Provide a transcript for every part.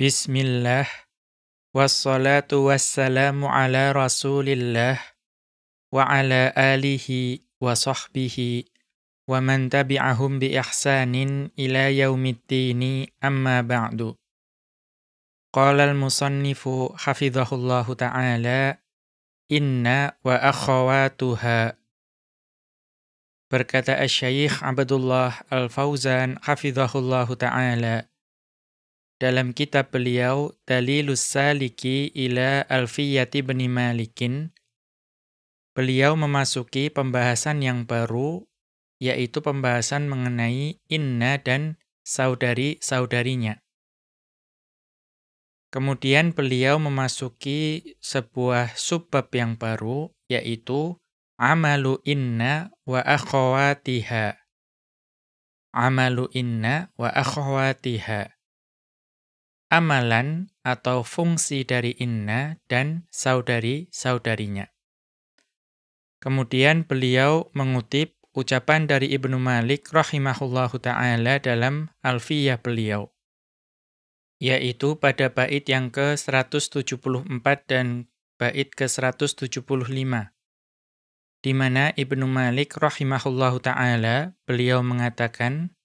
بسم الله والصلاة والسلام على رسول الله وعلى آله وصحبه ومن تبعهم بإحسان إلى يوم الدين أما بعد. قال المصنف حفظه الله تعالى إن وأخواتها بركة الشيخ عبد الله الفوزان حفظه الله تعالى dalam kitab beliau Dalilus Saliki ila Alfiyati bin Malikin beliau memasuki pembahasan yang baru yaitu pembahasan mengenai inna dan saudari-saudarinya. Kemudian beliau memasuki sebuah subbab yang baru yaitu amalu inna wa akhawatiha. Amalu inna wa akhawatiha amalan atau fungsi dari inna dan saudari-saudarinya. Kemudian beliau mengutip ucapan dari Ibnu Malik rahimahullahu taala dalam Alfiyah beliau yaitu pada bait yang ke-174 dan bait ke-175 di mana Ibnu Malik rahimahullahu taala beliau mengatakan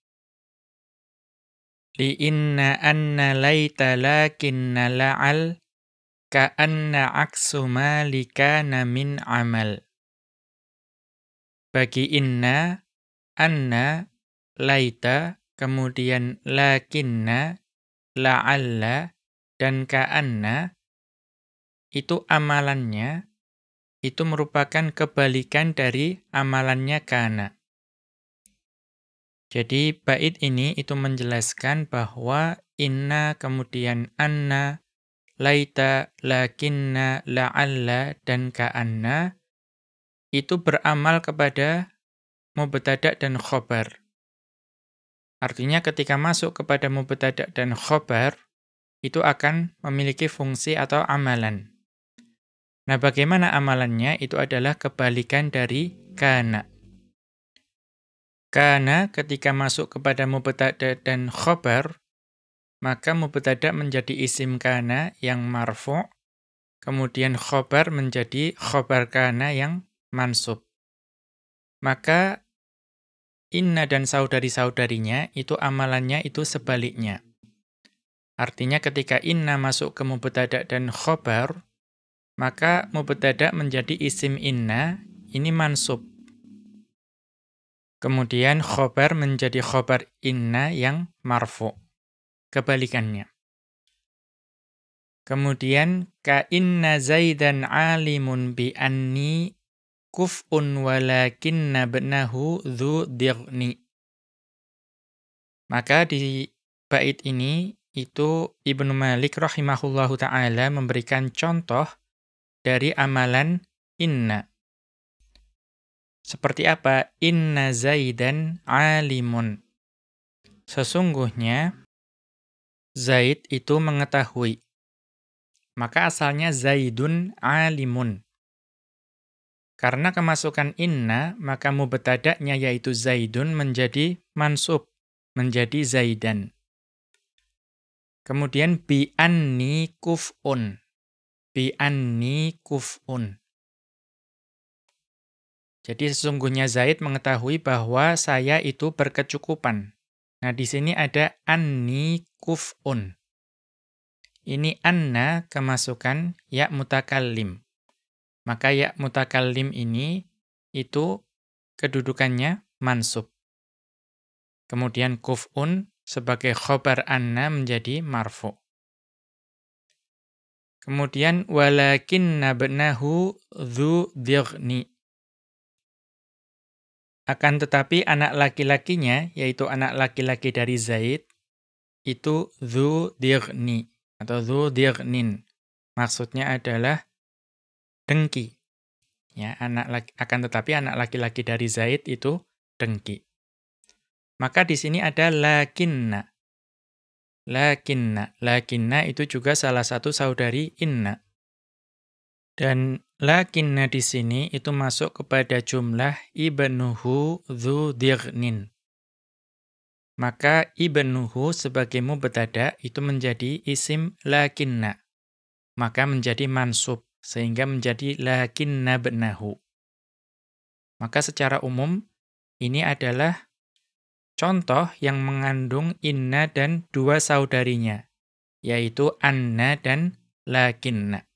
li inna anna laita lakinna la'al ka anna aksu malikana min amal. Bagi inna, anna, laita, kemudian lakinna, la'alla, dan ka'anna, itu amalannya, itu merupakan kebalikan dari amalannya kana. Jadi bait ini itu menjelaskan bahwa inna kemudian anna, laita, lakinna, la'alla, dan ka'anna itu beramal kepada mubtada dan khobar. Artinya ketika masuk kepada mubtada dan khobar, itu akan memiliki fungsi atau amalan. Nah bagaimana amalannya? Itu adalah kebalikan dari kana. Karena ketika masuk kepada mubtada dan khobar, maka mubtada menjadi isim kana yang marfu, kemudian khobar menjadi khobar kana yang mansub. Maka inna dan saudari-saudarinya itu amalannya itu sebaliknya. Artinya ketika inna masuk ke mubtada dan khobar, maka mubtada menjadi isim inna, ini mansub. Kemudian khobar menjadi khobar inna yang marfu. Kebalikannya. Kemudian ka inna zaidan alimun bi anni kuf'un walakinna benahu dhu dirni. Maka di bait ini itu Ibnu Malik rahimahullahu taala memberikan contoh dari amalan inna. Seperti apa? Inna Zaidan alimun. Sesungguhnya Zaid itu mengetahui. Maka asalnya Zaidun alimun. Karena kemasukan inna, maka mubtada'nya yaitu Zaidun menjadi mansub, menjadi Zaidan. Kemudian bi anni kuf'un. Bi anni kuf'un. Jadi sesungguhnya Zaid mengetahui bahwa saya itu berkecukupan. Nah, di sini ada anni kuf'un. Ini anna kemasukan ya mutakallim. Maka ya mutakallim ini itu kedudukannya mansub. Kemudian kuf'un sebagai khobar anna menjadi marfu. Kemudian walakin nabnahu dhu dirni. Akan tetapi anak laki-lakinya, yaitu anak laki-laki dari Zaid, itu dhu dirni atau dhu dirnin. Maksudnya adalah dengki. Ya, anak laki, akan tetapi anak laki-laki dari Zaid itu dengki. Maka di sini ada lakinna. Lakinna. Lakinna itu juga salah satu saudari inna. Dan lakinna di sini itu masuk kepada jumlah ibnuhu dhu dirnin. maka ibnuhu sebagai mubtada itu menjadi isim lakinna. Maka menjadi mansub sehingga menjadi lakinna benahu. Maka secara umum ini adalah contoh yang mengandung inna dan dua saudarinya, yaitu anna dan lakinna.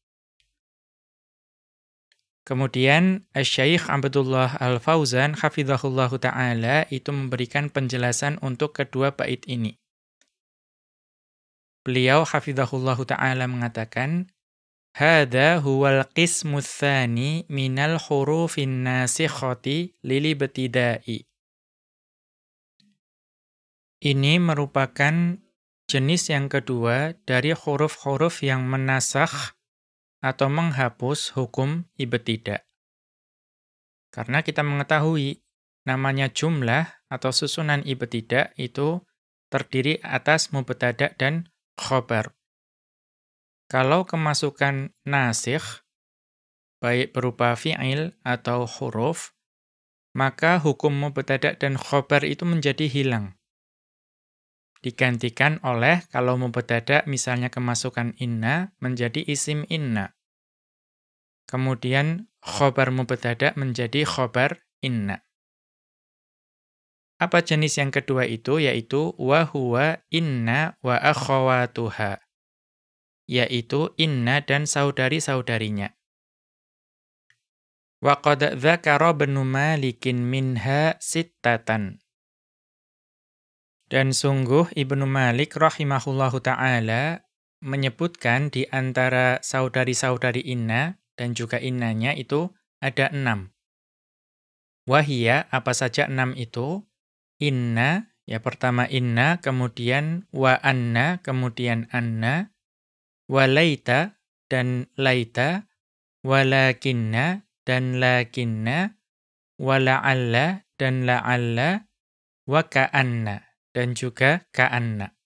Kemudian Syekh Abdullah Al-Fauzan hafizahullahu taala itu memberikan penjelasan untuk kedua bait ini. Beliau hafizahullahu taala mengatakan Hada huwal qismu tsani minal hurufin nasikhati lili betidai. Ini merupakan jenis yang kedua dari huruf-huruf yang menasakh atau menghapus hukum ibtidak. Karena kita mengetahui namanya jumlah atau susunan ibtidak itu terdiri atas mubtada dan khobar. Kalau kemasukan nasikh, baik berupa fi'il atau huruf, maka hukum mubtada dan khobar itu menjadi hilang. Digantikan oleh kalau mubtada misalnya kemasukan inna menjadi isim inna. Kemudian khobar mubtada menjadi khobar inna. Apa jenis yang kedua itu? Yaitu wa huwa inna wa akhawatuha yaitu inna dan saudari-saudarinya. Wa qad dzakara Malikin minha sittatan. Dan sungguh Ibnu Malik rahimahullahu taala menyebutkan di antara saudari-saudari inna dan juga innanya itu ada enam. Wahia, apa saja enam itu? Inna, ya pertama inna, kemudian wa anna, kemudian anna, walaita dan laita, walakinna dan lakinna, wala'alla dan la'alla, wa ka'anna dan juga ka'anna.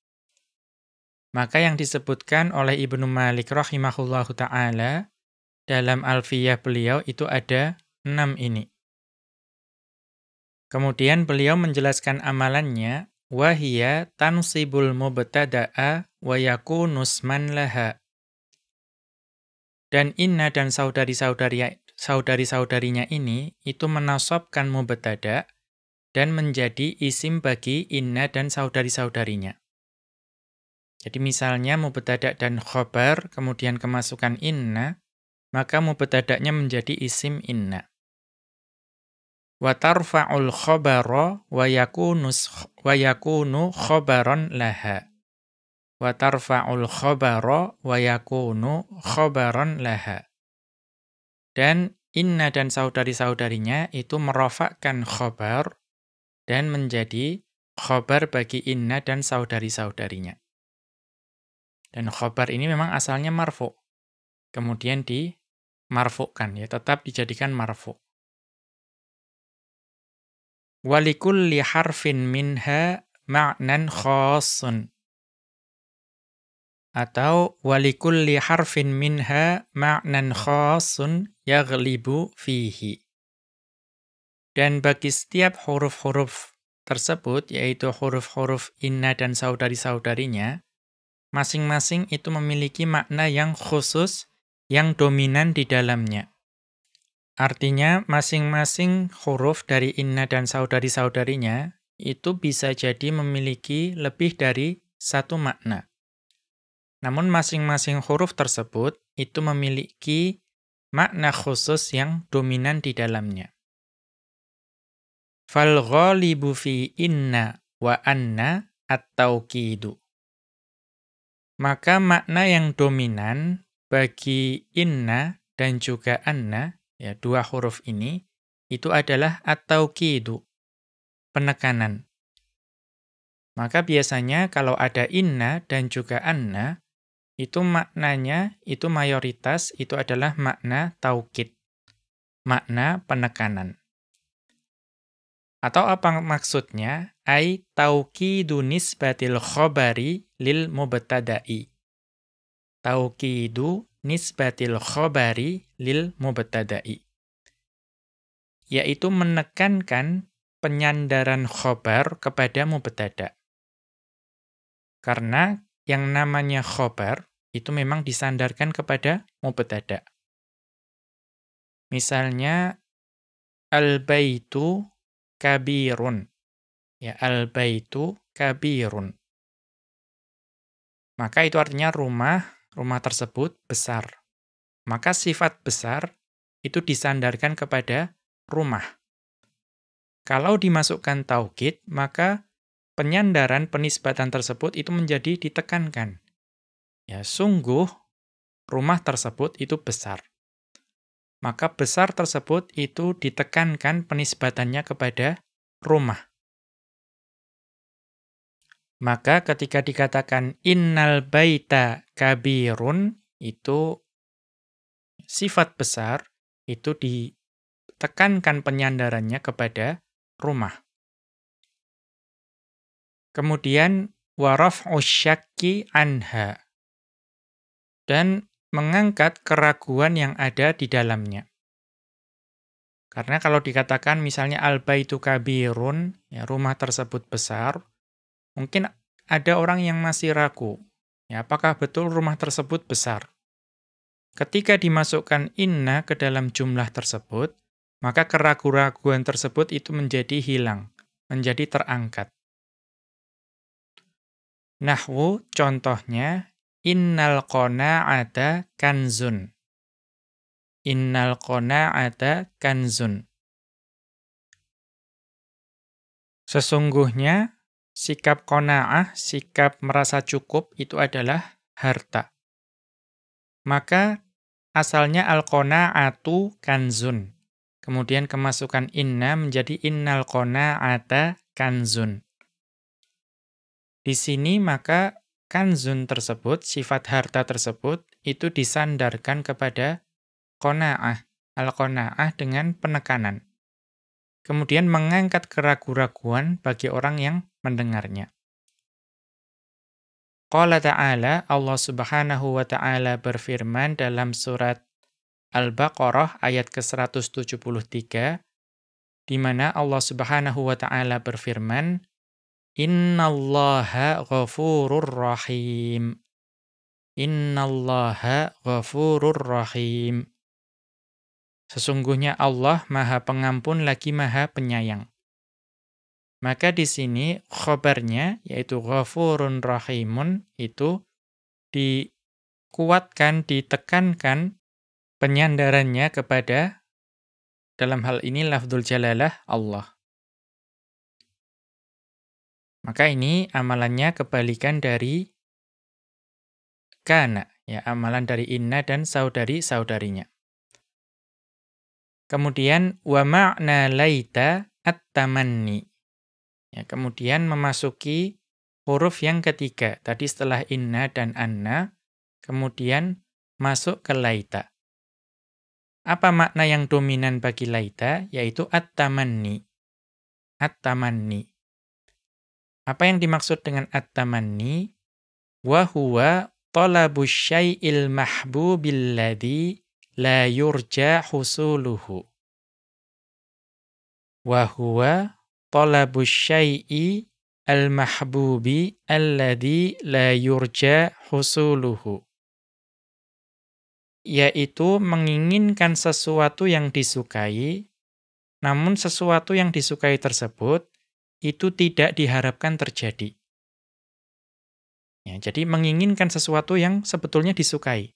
Maka yang disebutkan oleh Ibnu Malik rahimahullahu ta'ala dalam alfiyah beliau itu ada enam ini. Kemudian beliau menjelaskan amalannya Wahia tansibul mubtada'a wa yakunu man laha. Dan inna dan saudari-saudari saudari-saudarinya ini itu menasobkan mubtada dan menjadi isim bagi inna dan saudari-saudarinya. Jadi misalnya mubtada dan khobar kemudian kemasukan inna, maka mubtada'nya menjadi isim inna. Wa tarfa'ul khabara wa yakunu wa yakunu khabaran laha. Wa tarfa'ul khabara wa yakunu khabaran laha. Dan inna dan saudari-saudarinya itu merofakkan khabar dan menjadi khabar bagi inna dan saudari-saudarinya. Dan khabar ini memang asalnya marfu. Kemudian di marfukan ya tetap dijadikan marfu. Walikulli harfin minha ma'nan khassun. Atau walikulli harfin minha ma'nan khassun yaghlibu fihi dan bagi setiap huruf-huruf tersebut yaitu huruf-huruf inna dan saudari-saudarinya masing-masing itu memiliki makna yang khusus yang dominan di dalamnya Artinya masing-masing huruf dari inna dan saudari-saudarinya itu bisa jadi memiliki lebih dari satu makna. Namun masing-masing huruf tersebut itu memiliki makna khusus yang dominan di dalamnya. Fal ghalibu fi inna wa anna at-taukidu. Maka makna yang dominan bagi inna dan juga anna ya dua huruf ini itu adalah at-taukidu penekanan. Maka biasanya kalau ada inna dan juga anna itu maknanya itu mayoritas itu adalah makna taukid. Makna penekanan. Atau apa maksudnya? Ai taukidu nisbatil khobari lil mubtada'i. Taukidu nisbatil khobari lil mubtada'i. Yaitu menekankan penyandaran khobar kepada mubtada. Karena yang namanya khobar itu memang disandarkan kepada mubtada. Misalnya al-baitu kabirun. Ya, al-baitu kabirun. Maka itu artinya rumah, rumah tersebut besar. Maka sifat besar itu disandarkan kepada rumah. Kalau dimasukkan taukid, maka penyandaran penisbatan tersebut itu menjadi ditekankan. Ya, sungguh rumah tersebut itu besar. Maka besar tersebut itu ditekankan penisbatannya kepada rumah. Maka ketika dikatakan innal baita kabirun itu sifat besar itu ditekankan penyandarannya kepada rumah. Kemudian waraf'u syakki anha. Dan mengangkat keraguan yang ada di dalamnya. Karena kalau dikatakan misalnya al-baitu kabirun, ya rumah tersebut besar, mungkin ada orang yang masih ragu. Ya, apakah betul rumah tersebut besar? Ketika dimasukkan inna ke dalam jumlah tersebut, maka keraguan-keraguan tersebut itu menjadi hilang, menjadi terangkat. Nahwu contohnya innal qana'ata kanzun. Innal qana'ata kanzun. Sesungguhnya sikap qanaah, sikap merasa cukup itu adalah harta. Maka asalnya al-qana'atu kanzun. Kemudian kemasukan inna menjadi innal qana'ata kanzun. Di sini maka kanzun tersebut, sifat harta tersebut itu disandarkan kepada qana'ah, al-qana'ah dengan penekanan. Kemudian mengangkat keraguan-raguan bagi orang yang mendengarnya. Qala ta'ala, Allah subhanahu wa ta'ala berfirman dalam surat Al-Baqarah ayat ke-173, di mana Allah subhanahu wa ta'ala berfirman, Innallaha ghafurur rahim. Innallaha ghafurur rahim. Sesungguhnya Allah maha pengampun lagi maha penyayang. Maka di sini khobarnya, yaitu ghafurun rahimun, itu dikuatkan, ditekankan penyandarannya kepada, dalam hal ini lafdul jalalah Allah. Maka ini amalannya kebalikan dari kana, ya amalan dari inna dan saudari-saudarinya. Kemudian wa ma'na laita at-tamanni. Ya, kemudian memasuki huruf yang ketiga. Tadi setelah inna dan anna, kemudian masuk ke laita. Apa makna yang dominan bagi laita? Yaitu at-tamanni. At-tamanni. Apa yang dimaksud dengan at-tamanni? Wahuwa talabu syai'il mahbubil la yurja husuluhu. Wahuwa talabus syai'i al-mahbubi alladhi la yurja husuluhu. Yaitu menginginkan sesuatu yang disukai, namun sesuatu yang disukai tersebut itu tidak diharapkan terjadi. Ya, jadi menginginkan sesuatu yang sebetulnya disukai.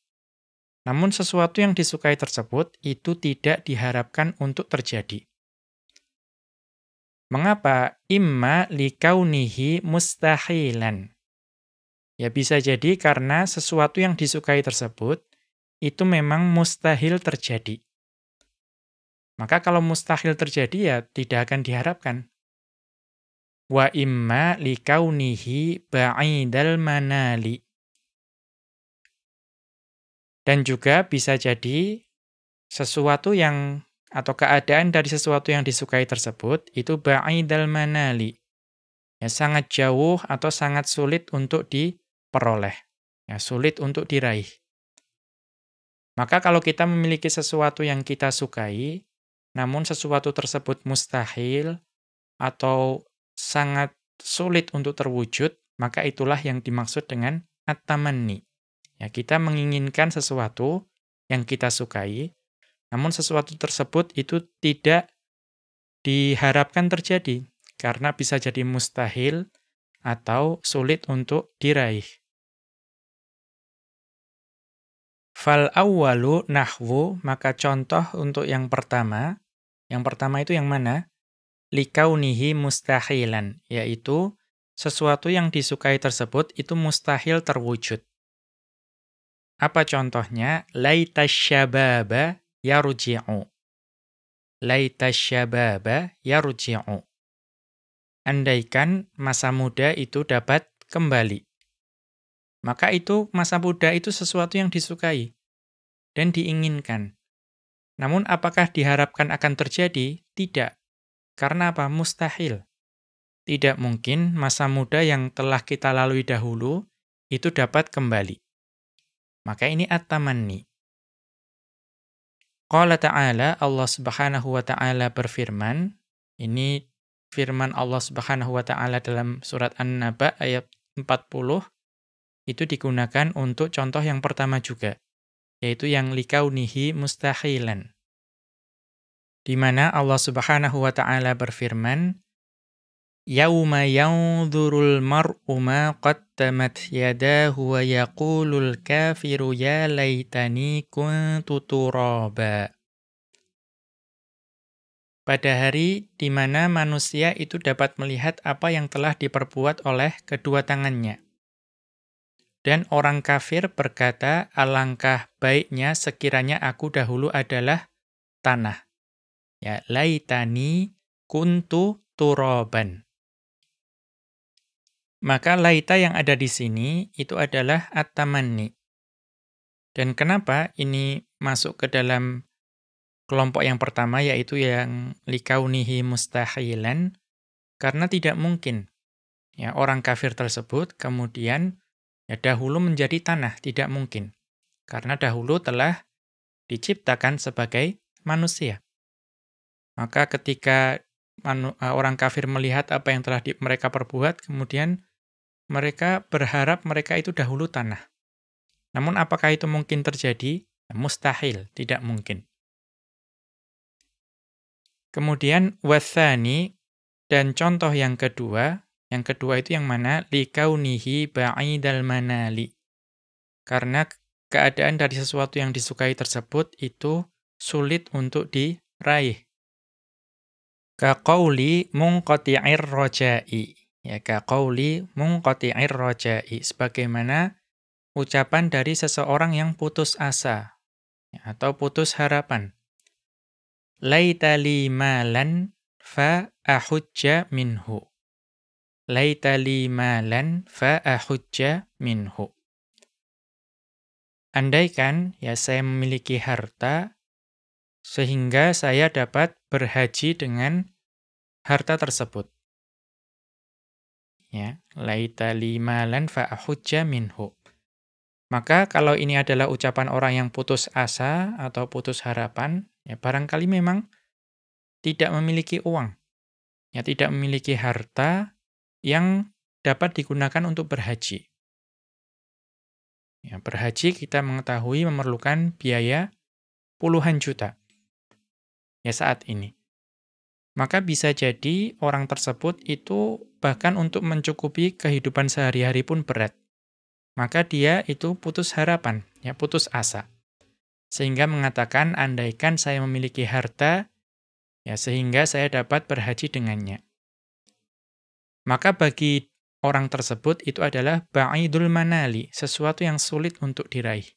Namun sesuatu yang disukai tersebut itu tidak diharapkan untuk terjadi. Mengapa? Imma likaunihi mustahilan. Ya bisa jadi karena sesuatu yang disukai tersebut itu memang mustahil terjadi. Maka kalau mustahil terjadi ya tidak akan diharapkan. Wa imma likaunihi ba'idal manali. Dan juga bisa jadi sesuatu yang atau keadaan dari sesuatu yang disukai tersebut itu ba'idal manali. Ya, sangat jauh atau sangat sulit untuk diperoleh. Ya, sulit untuk diraih. Maka kalau kita memiliki sesuatu yang kita sukai, namun sesuatu tersebut mustahil atau sangat sulit untuk terwujud, maka itulah yang dimaksud dengan at-tamanni. Ya, kita menginginkan sesuatu yang kita sukai, namun sesuatu tersebut itu tidak diharapkan terjadi karena bisa jadi mustahil atau sulit untuk diraih. Fal awwalu nahwu, maka contoh untuk yang pertama, yang pertama itu yang mana? Likaunihi mustahilan, yaitu sesuatu yang disukai tersebut itu mustahil terwujud. Apa contohnya? Laita syababa yarji'u. Laita syababa yarji'u. Andaikan masa muda itu dapat kembali. Maka itu masa muda itu sesuatu yang disukai dan diinginkan. Namun apakah diharapkan akan terjadi? Tidak. Karena apa? Mustahil. Tidak mungkin masa muda yang telah kita lalui dahulu itu dapat kembali. Maka ini at-tamanni. Qala ta'ala, Allah subhanahu wa ta'ala berfirman, ini firman Allah subhanahu wa ta'ala dalam surat An-Naba ayat 40, itu digunakan untuk contoh yang pertama juga, yaitu yang likaunihi mustahilan. Di mana Allah subhanahu wa ta'ala berfirman, Yauma yanzurul mar'u ma qaddamat yadahu wa yaqulul kafiru ya laitani kuntu turaba. Pada hari di mana manusia itu dapat melihat apa yang telah diperbuat oleh kedua tangannya. Dan orang kafir berkata, alangkah baiknya sekiranya aku dahulu adalah tanah. Ya, laitani kuntu turoban. Maka laita yang ada di sini itu adalah at-tamanni. Dan kenapa ini masuk ke dalam kelompok yang pertama yaitu yang likaunihi mustahilan karena tidak mungkin ya orang kafir tersebut kemudian ya dahulu menjadi tanah tidak mungkin karena dahulu telah diciptakan sebagai manusia. Maka ketika orang kafir melihat apa yang telah mereka perbuat kemudian mereka berharap mereka itu dahulu tanah. Namun apakah itu mungkin terjadi? Mustahil, tidak mungkin. Kemudian wathani dan contoh yang kedua, yang kedua itu yang mana? Likaunihi ba'idal manali. Karena keadaan dari sesuatu yang disukai tersebut itu sulit untuk diraih. Kaqauli munqati'ir roja'i. Ya ka qauli munqati'ir raja'i sebagaimana ucapan dari seseorang yang putus asa ya, atau putus harapan. Laita li malan fa ahujja minhu. Laita li malan fa ahujja minhu. Andaikan ya saya memiliki harta sehingga saya dapat berhaji dengan harta tersebut. Ya laita limalan fa'ahujja minhu. Maka kalau ini adalah ucapan orang yang putus asa atau putus harapan ya barangkali memang tidak memiliki uang. Ya tidak memiliki harta yang dapat digunakan untuk berhaji. Ya berhaji kita mengetahui memerlukan biaya puluhan juta ya saat ini maka bisa jadi orang tersebut itu bahkan untuk mencukupi kehidupan sehari-hari pun berat. Maka dia itu putus harapan, ya putus asa. Sehingga mengatakan, andaikan saya memiliki harta, ya sehingga saya dapat berhaji dengannya. Maka bagi orang tersebut itu adalah ba'idul manali, sesuatu yang sulit untuk diraih.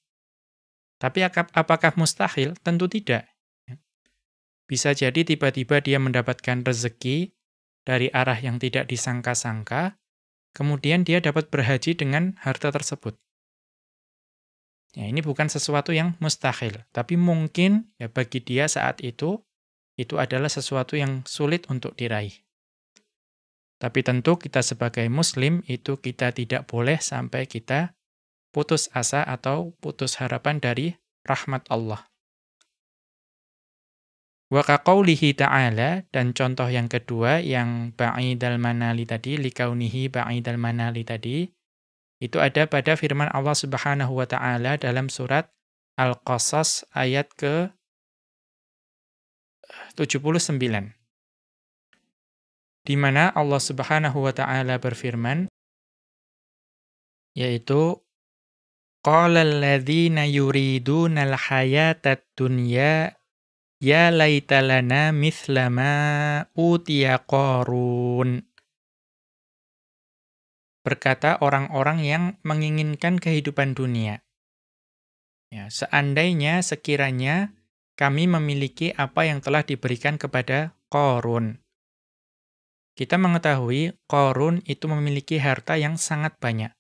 Tapi apakah mustahil? Tentu tidak. Bisa jadi tiba-tiba dia mendapatkan rezeki dari arah yang tidak disangka-sangka, kemudian dia dapat berhaji dengan harta tersebut. Ya, ini bukan sesuatu yang mustahil, tapi mungkin ya bagi dia saat itu itu adalah sesuatu yang sulit untuk diraih. Tapi tentu kita sebagai muslim itu kita tidak boleh sampai kita putus asa atau putus harapan dari rahmat Allah. Wa kaqaulihi ta'ala dan contoh yang kedua yang ba'idal manali tadi likaunihi ba'idal manali tadi itu ada pada firman Allah Subhanahu wa taala dalam surat Al-Qasas ayat ke 79 di mana Allah Subhanahu wa taala berfirman yaitu qala alladzina yuriduna al-hayatad dunya Ya laitalana mithlama utiya Qarun. Berkata orang-orang yang menginginkan kehidupan dunia. Ya, seandainya sekiranya kami memiliki apa yang telah diberikan kepada Qarun. Kita mengetahui Qarun itu memiliki harta yang sangat banyak.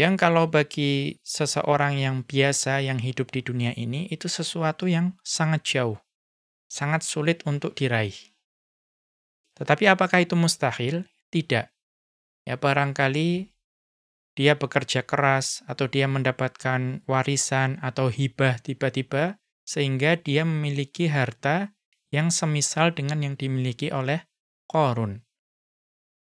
Yang kalau bagi seseorang yang biasa yang hidup di dunia ini, itu sesuatu yang sangat jauh. Sangat sulit untuk diraih. Tetapi apakah itu mustahil? Tidak. Ya barangkali dia bekerja keras atau dia mendapatkan warisan atau hibah tiba-tiba sehingga dia memiliki harta yang semisal dengan yang dimiliki oleh Korun.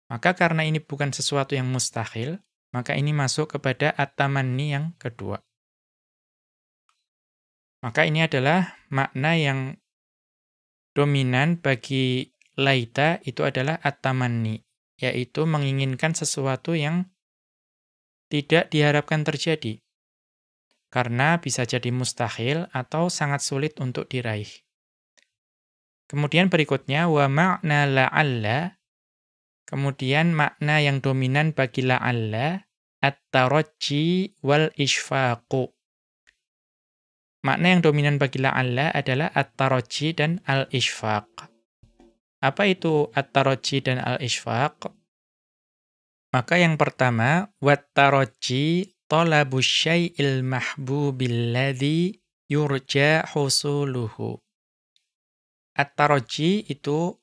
Maka karena ini bukan sesuatu yang mustahil, maka ini masuk kepada at-tamanni yang kedua. Maka ini adalah makna yang dominan bagi laita itu adalah at-tamanni, yaitu menginginkan sesuatu yang tidak diharapkan terjadi. Karena bisa jadi mustahil atau sangat sulit untuk diraih. Kemudian berikutnya wa makna la'alla Kemudian makna yang dominan bagi la'alla at-tarajji wal ishfaqu. Makna yang dominan bagi la'alla adalah at-tarajji dan al-ishfaq. Apa itu at-tarajji dan al-ishfaq? Maka yang pertama, wat-tarajji talabu syai'il mahbubilladzi yurja husuluhu. At-tarajji itu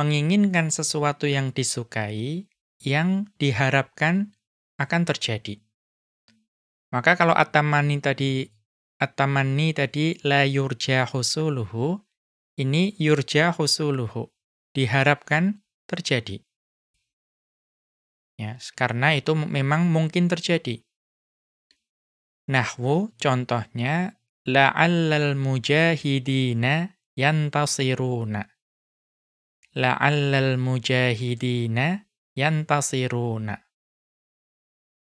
menginginkan sesuatu yang disukai, yang diharapkan akan terjadi. Maka kalau atamani tadi atamani tadi la yurja husuluhu, ini yurja husuluhu, diharapkan terjadi. Ya, karena itu memang mungkin terjadi. Nahwu contohnya la'allal mujahidina yantasiruna la'allal mujahidina yantasiruna.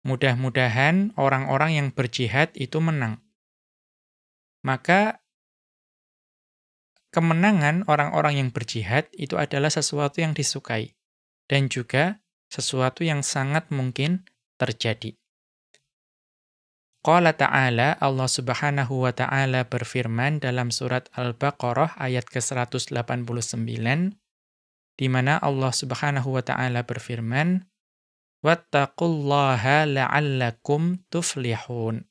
Mudah-mudahan orang-orang yang berjihad itu menang. Maka kemenangan orang-orang yang berjihad itu adalah sesuatu yang disukai dan juga sesuatu yang sangat mungkin terjadi. Qala ta'ala Allah Subhanahu wa taala berfirman dalam surat Al-Baqarah ayat ke-189 di mana Allah Subhanahu wa taala berfirman, "Wattaqullaha la'allakum tuflihun."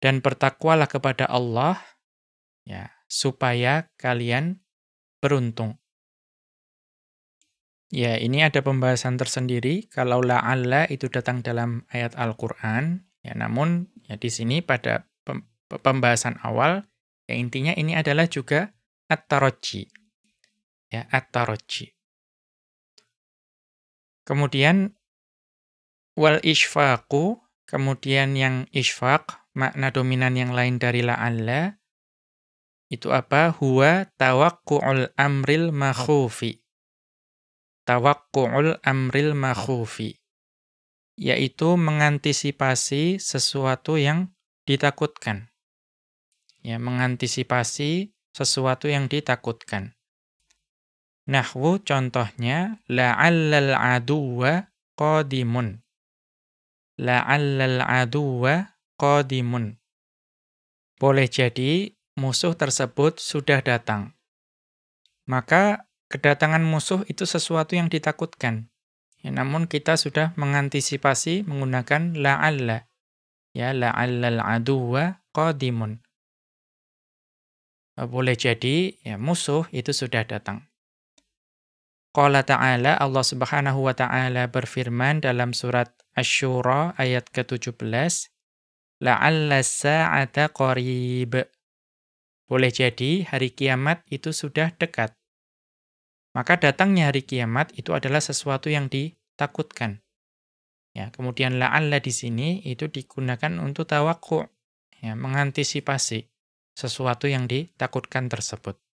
Dan bertakwalah kepada Allah ya, supaya kalian beruntung. Ya, ini ada pembahasan tersendiri kalau la'alla itu datang dalam ayat Al-Qur'an, ya namun ya di sini pada pembahasan awal ya intinya ini adalah juga at-tarajji ya at-tarajji. Kemudian wal isfaqu, kemudian yang isfaq, makna dominan yang lain dari la'alla itu apa? Huwa tawakku'ul amril makhufi. Tawakku'ul amril makhufi. Yaitu mengantisipasi sesuatu yang ditakutkan. Ya, mengantisipasi sesuatu yang ditakutkan. Nahwu contohnya la'allal aduwa qadimun. La'allal aduwa qadimun. Boleh jadi musuh tersebut sudah datang. Maka kedatangan musuh itu sesuatu yang ditakutkan. Ya, namun kita sudah mengantisipasi menggunakan la'alla. Ya, la'allal aduwa qadimun. Boleh jadi ya musuh itu sudah datang. Qala ta'ala Allah Subhanahu wa taala berfirman dalam surat Asy-Syura ayat ke-17 La'alla sa'ata qarib Boleh jadi hari kiamat itu sudah dekat. Maka datangnya hari kiamat itu adalah sesuatu yang ditakutkan. Ya, kemudian la'alla di sini itu digunakan untuk tawakku, ya, mengantisipasi sesuatu yang ditakutkan tersebut.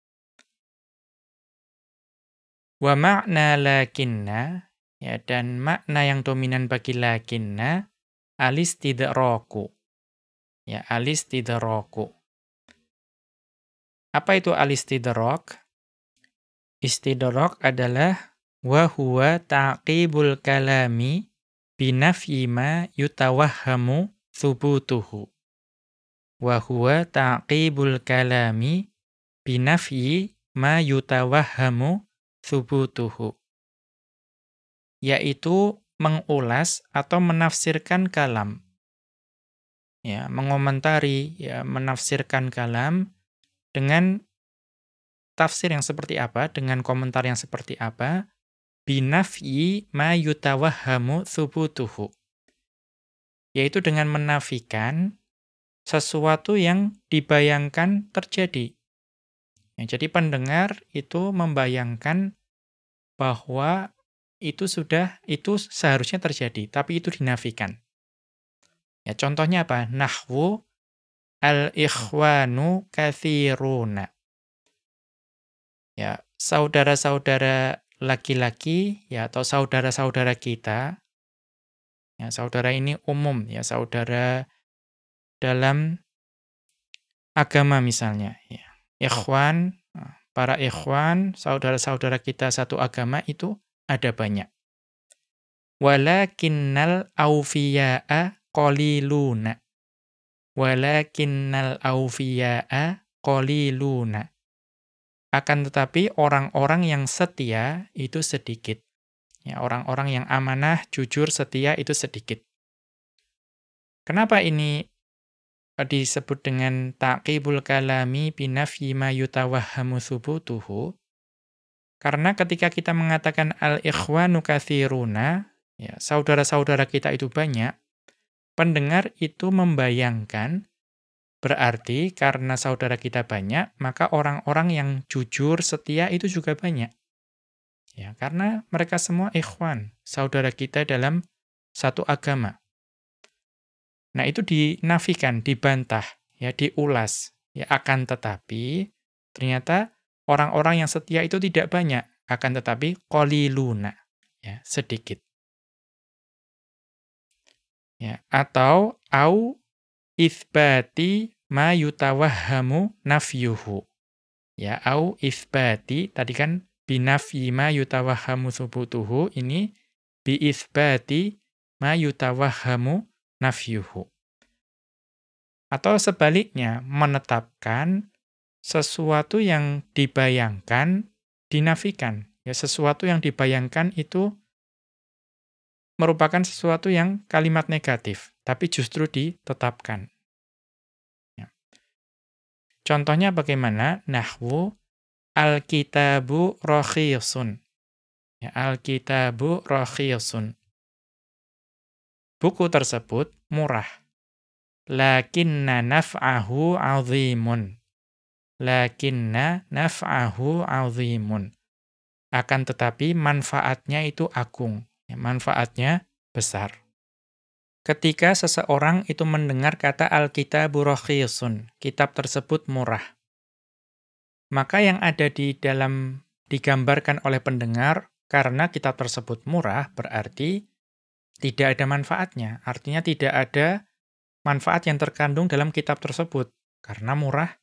Wa makna lakinna ya dan makna yang dominan bagi lakinna alistidraku. Ya, alistidraku. Apa itu alistidrak? Istidrak adalah wa huwa taqibul kalami binafyi ma yutawahhamu thubutuhu. Wa huwa taqibul kalami binafyi ma yutawahhamu thubutuhu. Yaitu mengulas atau menafsirkan kalam. Ya, mengomentari, ya, menafsirkan kalam dengan tafsir yang seperti apa, dengan komentar yang seperti apa, binafyi ma yutawahhamu thubutuhu. Yaitu dengan menafikan sesuatu yang dibayangkan terjadi. Ya, jadi pendengar itu membayangkan bahwa itu sudah, itu seharusnya terjadi, tapi itu dinafikan. Ya, contohnya apa? Nahwu al-ikhwanu kathiruna ya saudara-saudara laki-laki ya atau saudara-saudara kita ya saudara ini umum ya saudara dalam agama misalnya ya ikhwan para ikhwan saudara-saudara kita satu agama itu ada banyak walakinnal awfiya'a qaliluna walakinnal awfiya'a qaliluna akan tetapi orang-orang yang setia itu sedikit. Ya, orang-orang yang amanah, jujur, setia itu sedikit. Kenapa ini disebut dengan taqibul kalami binafyi ma yutawahhamu thubutuhu? Karena ketika kita mengatakan al-ikhwanu kathiruna, ya, saudara-saudara kita itu banyak, pendengar itu membayangkan Berarti karena saudara kita banyak, maka orang-orang yang jujur, setia itu juga banyak. Ya, karena mereka semua ikhwan, saudara kita dalam satu agama. Nah, itu dinafikan, dibantah, ya, diulas. Ya, akan tetapi ternyata orang-orang yang setia itu tidak banyak, akan tetapi qaliluna, ya, sedikit. Ya, atau au ithbati ma yutawahhamu nafyuhu. Ya, au ithbati, tadi kan binafyi ma yutawahhamu thubutuhu, ini bi ithbati ma yutawahhamu nafyuhu. Atau sebaliknya, menetapkan sesuatu yang dibayangkan dinafikan. Ya, sesuatu yang dibayangkan itu merupakan sesuatu yang kalimat negatif, tapi justru ditetapkan. Ya. Contohnya bagaimana? Nahwu Al-kitabu rakhisun. Ya, Al-kitabu rakhisun. Buku tersebut murah. Lakinna naf'ahu 'azimun. Lakinna naf'ahu 'azimun. Akan tetapi manfaatnya itu agung. Ya, manfaatnya besar. Ketika seseorang itu mendengar kata Alkitabu rakhisun, kitab tersebut murah. Maka yang ada di dalam digambarkan oleh pendengar karena kitab tersebut murah berarti tidak ada manfaatnya. Artinya tidak ada manfaat yang terkandung dalam kitab tersebut karena murah.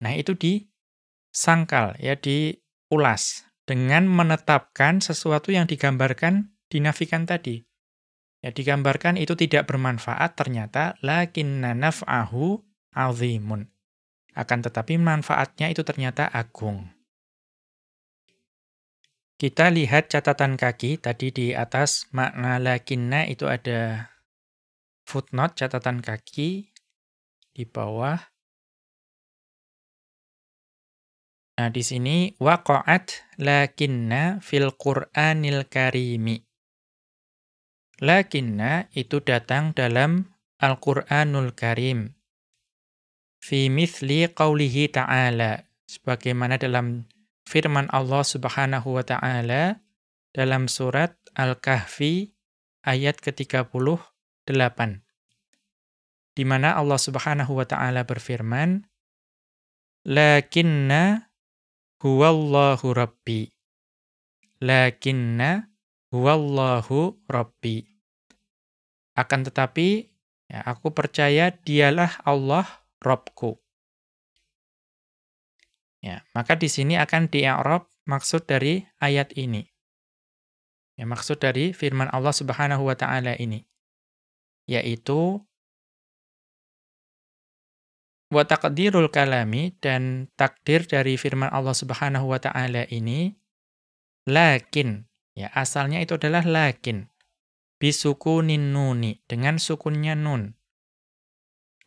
Nah, itu disangkal ya diulas dengan menetapkan sesuatu yang digambarkan dinafikan tadi. Ya digambarkan itu tidak bermanfaat ternyata lakinna naf'ahu azimun. Akan tetapi manfaatnya itu ternyata agung. Kita lihat catatan kaki tadi di atas makna lakinna itu ada footnote catatan kaki di bawah Nah, di sini waqa'at lakinna fil Qur'anil Karimi. Lakinna itu datang dalam Al-Qur'anul Karim. fi mithli qawlihi ta'ala sebagaimana dalam firman Allah Subhanahu wa taala dalam surat Al-Kahfi ayat ke-38 di mana Allah Subhanahu wa taala berfirman lakinna huwallahu rabbi. Lakinna huwallahu rabbi. Akan tetapi ya aku percaya dialah Allah Robku Ya, maka di sini akan di-i'rab maksud dari ayat ini. Ya, maksud dari firman Allah Subhanahu wa taala ini yaitu wa taqdirul kalami dan takdir dari firman Allah Subhanahu wa taala ini lakin ya asalnya itu adalah lakin bisukunin nuni dengan sukunnya nun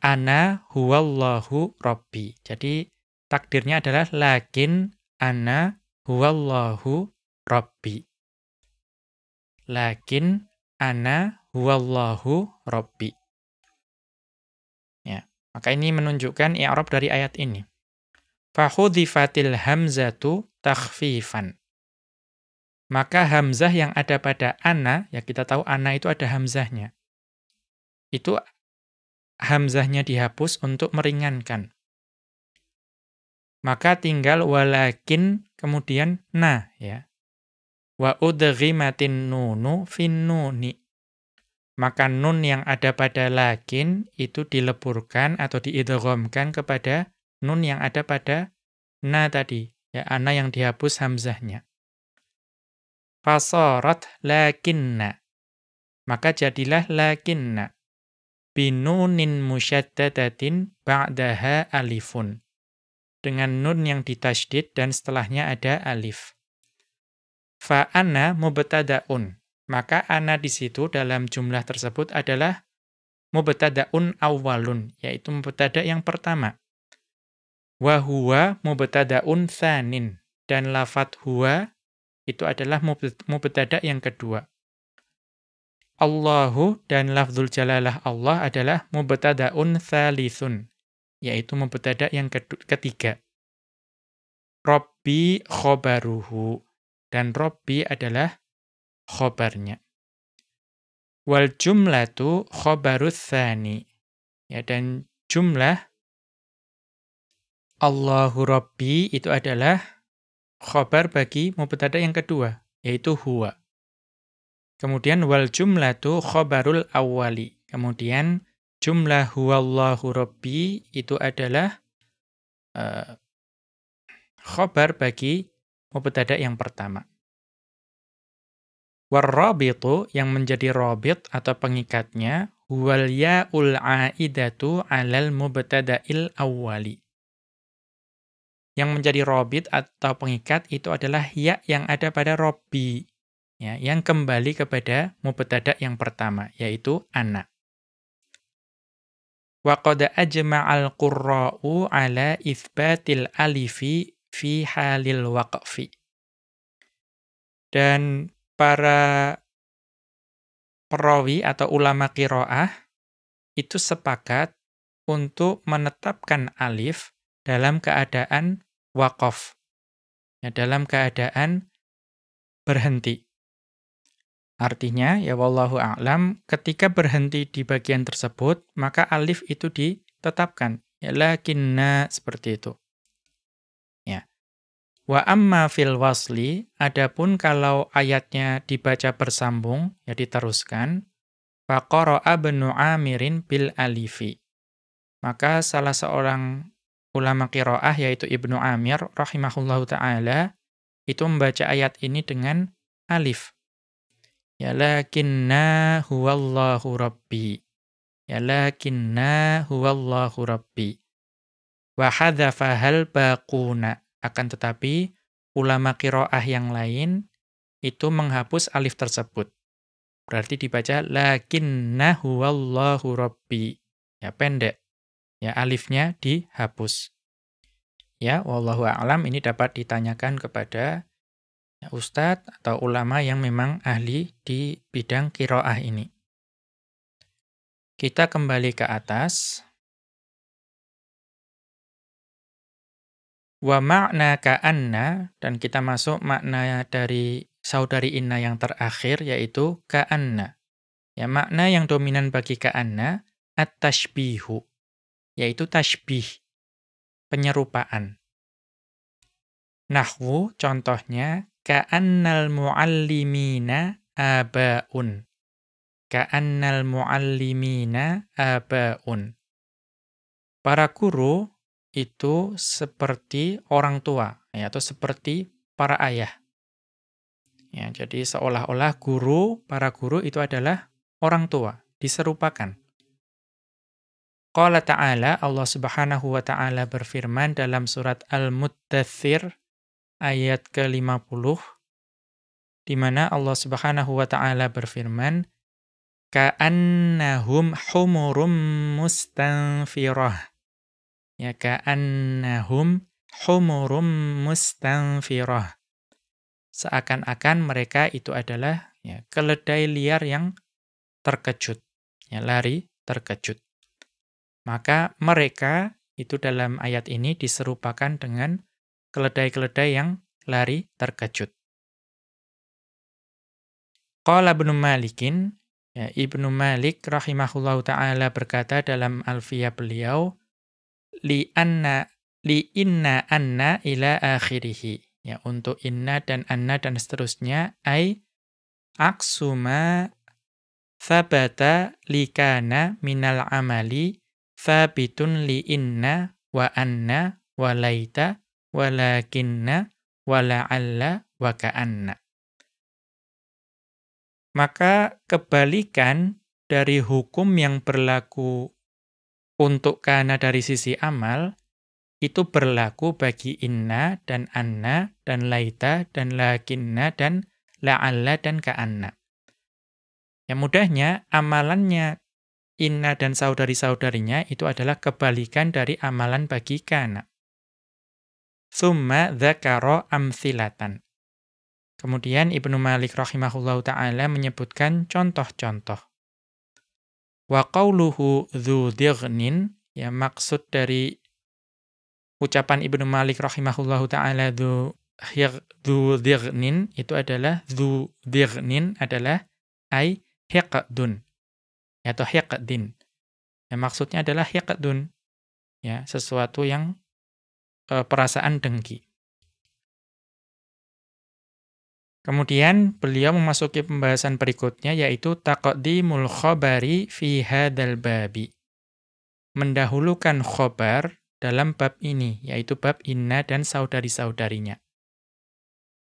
ana huwallahu rabbi jadi takdirnya adalah lakin ana huwallahu rabbi. Lakin ana huwallahu rabbi. Ya, maka ini menunjukkan i'rab dari ayat ini. Fahudhifatil hamzatu takhfifan. Maka hamzah yang ada pada ana, ya kita tahu ana itu ada hamzahnya. Itu hamzahnya dihapus untuk meringankan. Maka tinggal walakin kemudian na ya. Wa udghimatin nunu fin nuni. Maka nun yang ada pada lakin itu dileburkan atau diidghamkan kepada nun yang ada pada na tadi, ya ana yang dihapus hamzahnya. Fasarat lakinna. Maka jadilah lakinna binunin musyaddadatin ba'daha alifun dengan nun yang ditasydid dan setelahnya ada alif. Fa anna mubtadaun. Maka ana di situ dalam jumlah tersebut adalah mubtadaun awwalun, yaitu mubtada yang pertama. Wa huwa mubtadaun tsanin dan lafat huwa itu adalah mubtada yang kedua. Allahu dan lafzul jalalah Allah adalah mubtadaun tsalithun yaitu mubtada yang ketiga. Robbi khobaruhu. Dan Robbi adalah khobarnya. Wal jumlatu khobarus thani. Ya, dan jumlah Allahu Rabbi itu adalah khobar bagi mubtada yang kedua, yaitu huwa. Kemudian wal jumlatu khobarul awwali. Kemudian jumlah huwallahu rabbi itu adalah uh, khobar bagi mubtada yang pertama. Warrabitu yang menjadi rabit atau pengikatnya huwal ya'ul aidatu 'alal mubtada'il awwali. Yang menjadi rabit atau pengikat itu adalah ya yang ada pada robbi, ya, yang kembali kepada mubtada yang pertama yaitu anak. Wa qad ajma'al qurra'u ala itsbatil alifi fi halil. Dan para perawi atau ulama qiraah itu sepakat untuk menetapkan alif dalam keadaan waqaf. Ya, dalam keadaan berhenti. Artinya, ya wallahu a'lam, ketika berhenti di bagian tersebut, maka alif itu ditetapkan. Ya lakinna seperti itu. Ya. Wa amma fil wasli, adapun kalau ayatnya dibaca bersambung, ya diteruskan, faqara'a ibnu Amirin bil alifi. Maka salah seorang ulama qiraah yaitu Ibnu Amir rahimahullahu taala itu membaca ayat ini dengan alif. Ya lakinna huwallahu rabbi. Ya lakinna huwallahu rabbi. Wa hadzafa hal baquna. Akan tetapi ulama qiraah yang lain itu menghapus alif tersebut. Berarti dibaca lakinna huwallahu rabbi. Ya pendek. Ya alifnya dihapus. Ya wallahu a'lam ini dapat ditanyakan kepada ustadz atau ulama yang memang ahli di bidang kiroah ini. Kita kembali ke atas. Wa makna ka'anna, dan kita masuk makna dari saudari inna yang terakhir, yaitu ka'anna. Ya, makna yang dominan bagi ka'anna, at-tashbihu, yaitu tashbih, penyerupaan. Nahwu, contohnya, ka'annal muallimina abaun. Ka'annal muallimina abaun. Para guru itu seperti orang tua ya, atau seperti para ayah. Ya, jadi seolah-olah guru, para guru itu adalah orang tua, diserupakan. Qala ta'ala, Allah subhanahu wa ta'ala berfirman dalam surat Al-Muddathir ayat ke-50, di mana Allah subhanahu wa ta'ala berfirman, Ka'annahum humurum mustanfirah Ya ka'annahum humurum mustanfirah. Seakan-akan mereka itu adalah ya, keledai liar yang terkejut. Ya, lari terkejut. Maka mereka itu dalam ayat ini diserupakan dengan keledai-keledai yang lari terkejut. Qala Ibnu Malikin, ya, Ibnu Malik rahimahullahu taala berkata dalam Alfiyah beliau, li anna li inna anna ila akhirih. Ya, untuk inna dan anna dan seterusnya ai aksuma thabata likana minal amali thabitun li inna wa anna wa laita walakinna wala'alla wa ka'anna. Maka kebalikan dari hukum yang berlaku untuk kana dari sisi amal, itu berlaku bagi inna dan anna dan laita dan lakinna dan la'alla dan ka'anna. Yang mudahnya, amalannya inna dan saudari-saudarinya itu adalah kebalikan dari amalan bagi kana. Thumma dzakara amthilatan. Kemudian Ibnu Malik rahimahullahu taala menyebutkan contoh-contoh. Wa qawluhu dhu dighnin, ya maksud dari ucapan Ibnu Malik rahimahullahu ta'ala dhu, dhu dighnin, itu adalah dhu dighnin adalah ay hiqdun, atau hiqdin. Ya, maksudnya adalah hiqdun, ya, sesuatu yang perasaan dengki. Kemudian beliau memasuki pembahasan berikutnya yaitu taqdimul khabari fi hadzal babi. Mendahulukan khobar dalam bab ini, yaitu bab inna dan saudari-saudarinya.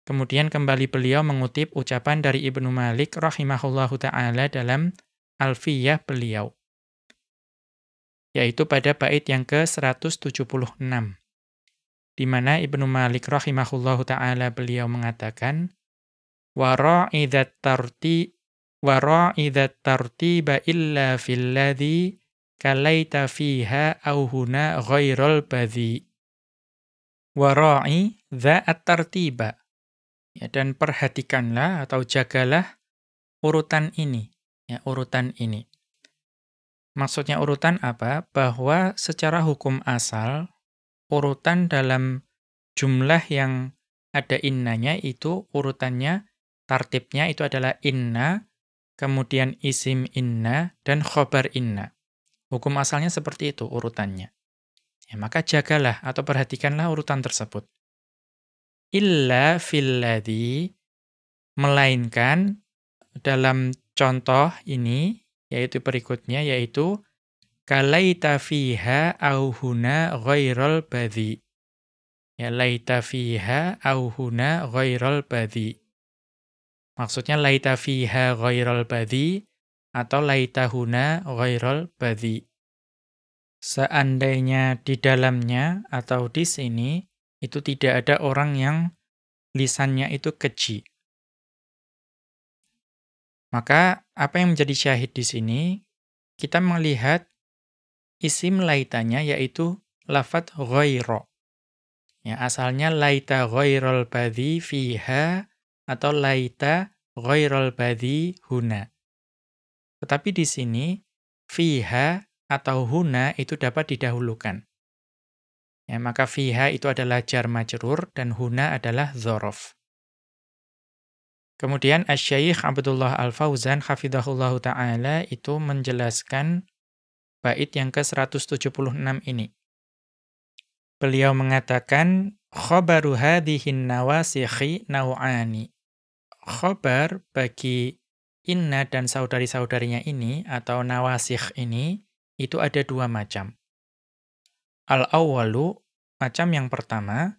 Kemudian kembali beliau mengutip ucapan dari Ibnu Malik rahimahullahu taala dalam Alfiyah beliau. Yaitu pada bait yang ke-176. Di mana Ibnu Malik rahimahullahu taala beliau mengatakan wara'idat tarti wara'idat tartiba illa filladhi kalaita fiha au huna ghairal badhi. Wara'i dza'at tartiba. Ya dan perhatikanlah atau jagalah urutan ini ya urutan ini. Maksudnya urutan apa? Bahwa secara hukum asal urutan dalam jumlah yang ada innanya itu urutannya tartibnya itu adalah inna, kemudian isim inna, dan khobar inna. Hukum asalnya seperti itu urutannya. Ya, maka jagalah atau perhatikanlah urutan tersebut. Illa filladhi, melainkan dalam contoh ini, yaitu berikutnya, yaitu kalaita fiha auhuna ghairal badhi. Ya laita fiha auhuna ghairal badhi. Maksudnya laita fiha ghairal badhi atau laita huna ghairal badhi. Seandainya di dalamnya atau di sini itu tidak ada orang yang lisannya itu keji. Maka apa yang menjadi syahid di sini? Kita melihat isim laitanya yaitu lafat ghaira. Ya, asalnya laita ghairal badhi fiha atau laita ghairal badhi huna. Tetapi di sini fiha atau huna itu dapat didahulukan. Ya, maka fiha itu adalah jar majrur dan huna adalah dzaraf. Kemudian Asy-Syaikh Abdullah Al-Fauzan hafizahullahu taala itu menjelaskan bait yang ke-176 ini. Beliau mengatakan khabaru hadhihin nawasikhi nau'ani. Khabar bagi inna dan saudari-saudarinya ini atau nawasikh ini itu ada dua macam. Al-awwalu macam yang pertama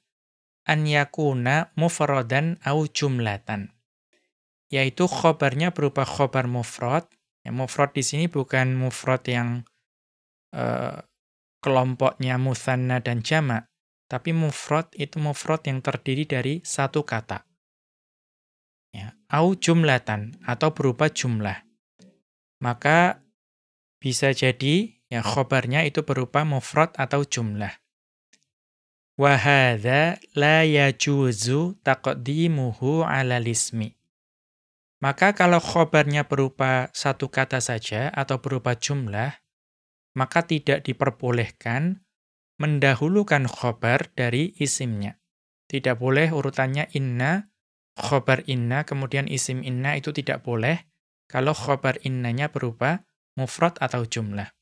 an yakuna mufradan au jumlatan yaitu khobarnya berupa khobar mufrad. Ya, mufrad di sini bukan mufrad yang uh, kelompoknya musanna dan jamak, tapi mufrad itu mufrad yang terdiri dari satu kata. Ya, au jumlatan atau berupa jumlah. Maka bisa jadi ya khobarnya itu berupa mufrad atau jumlah. Wahada la yajuzu taqdimuhu ala lismi. Maka kalau khobarnya berupa satu kata saja atau berupa jumlah, maka tidak diperbolehkan mendahulukan khobar dari isimnya. Tidak boleh urutannya inna, khobar inna, kemudian isim inna itu tidak boleh kalau khobar innanya berupa mufrad atau jumlah.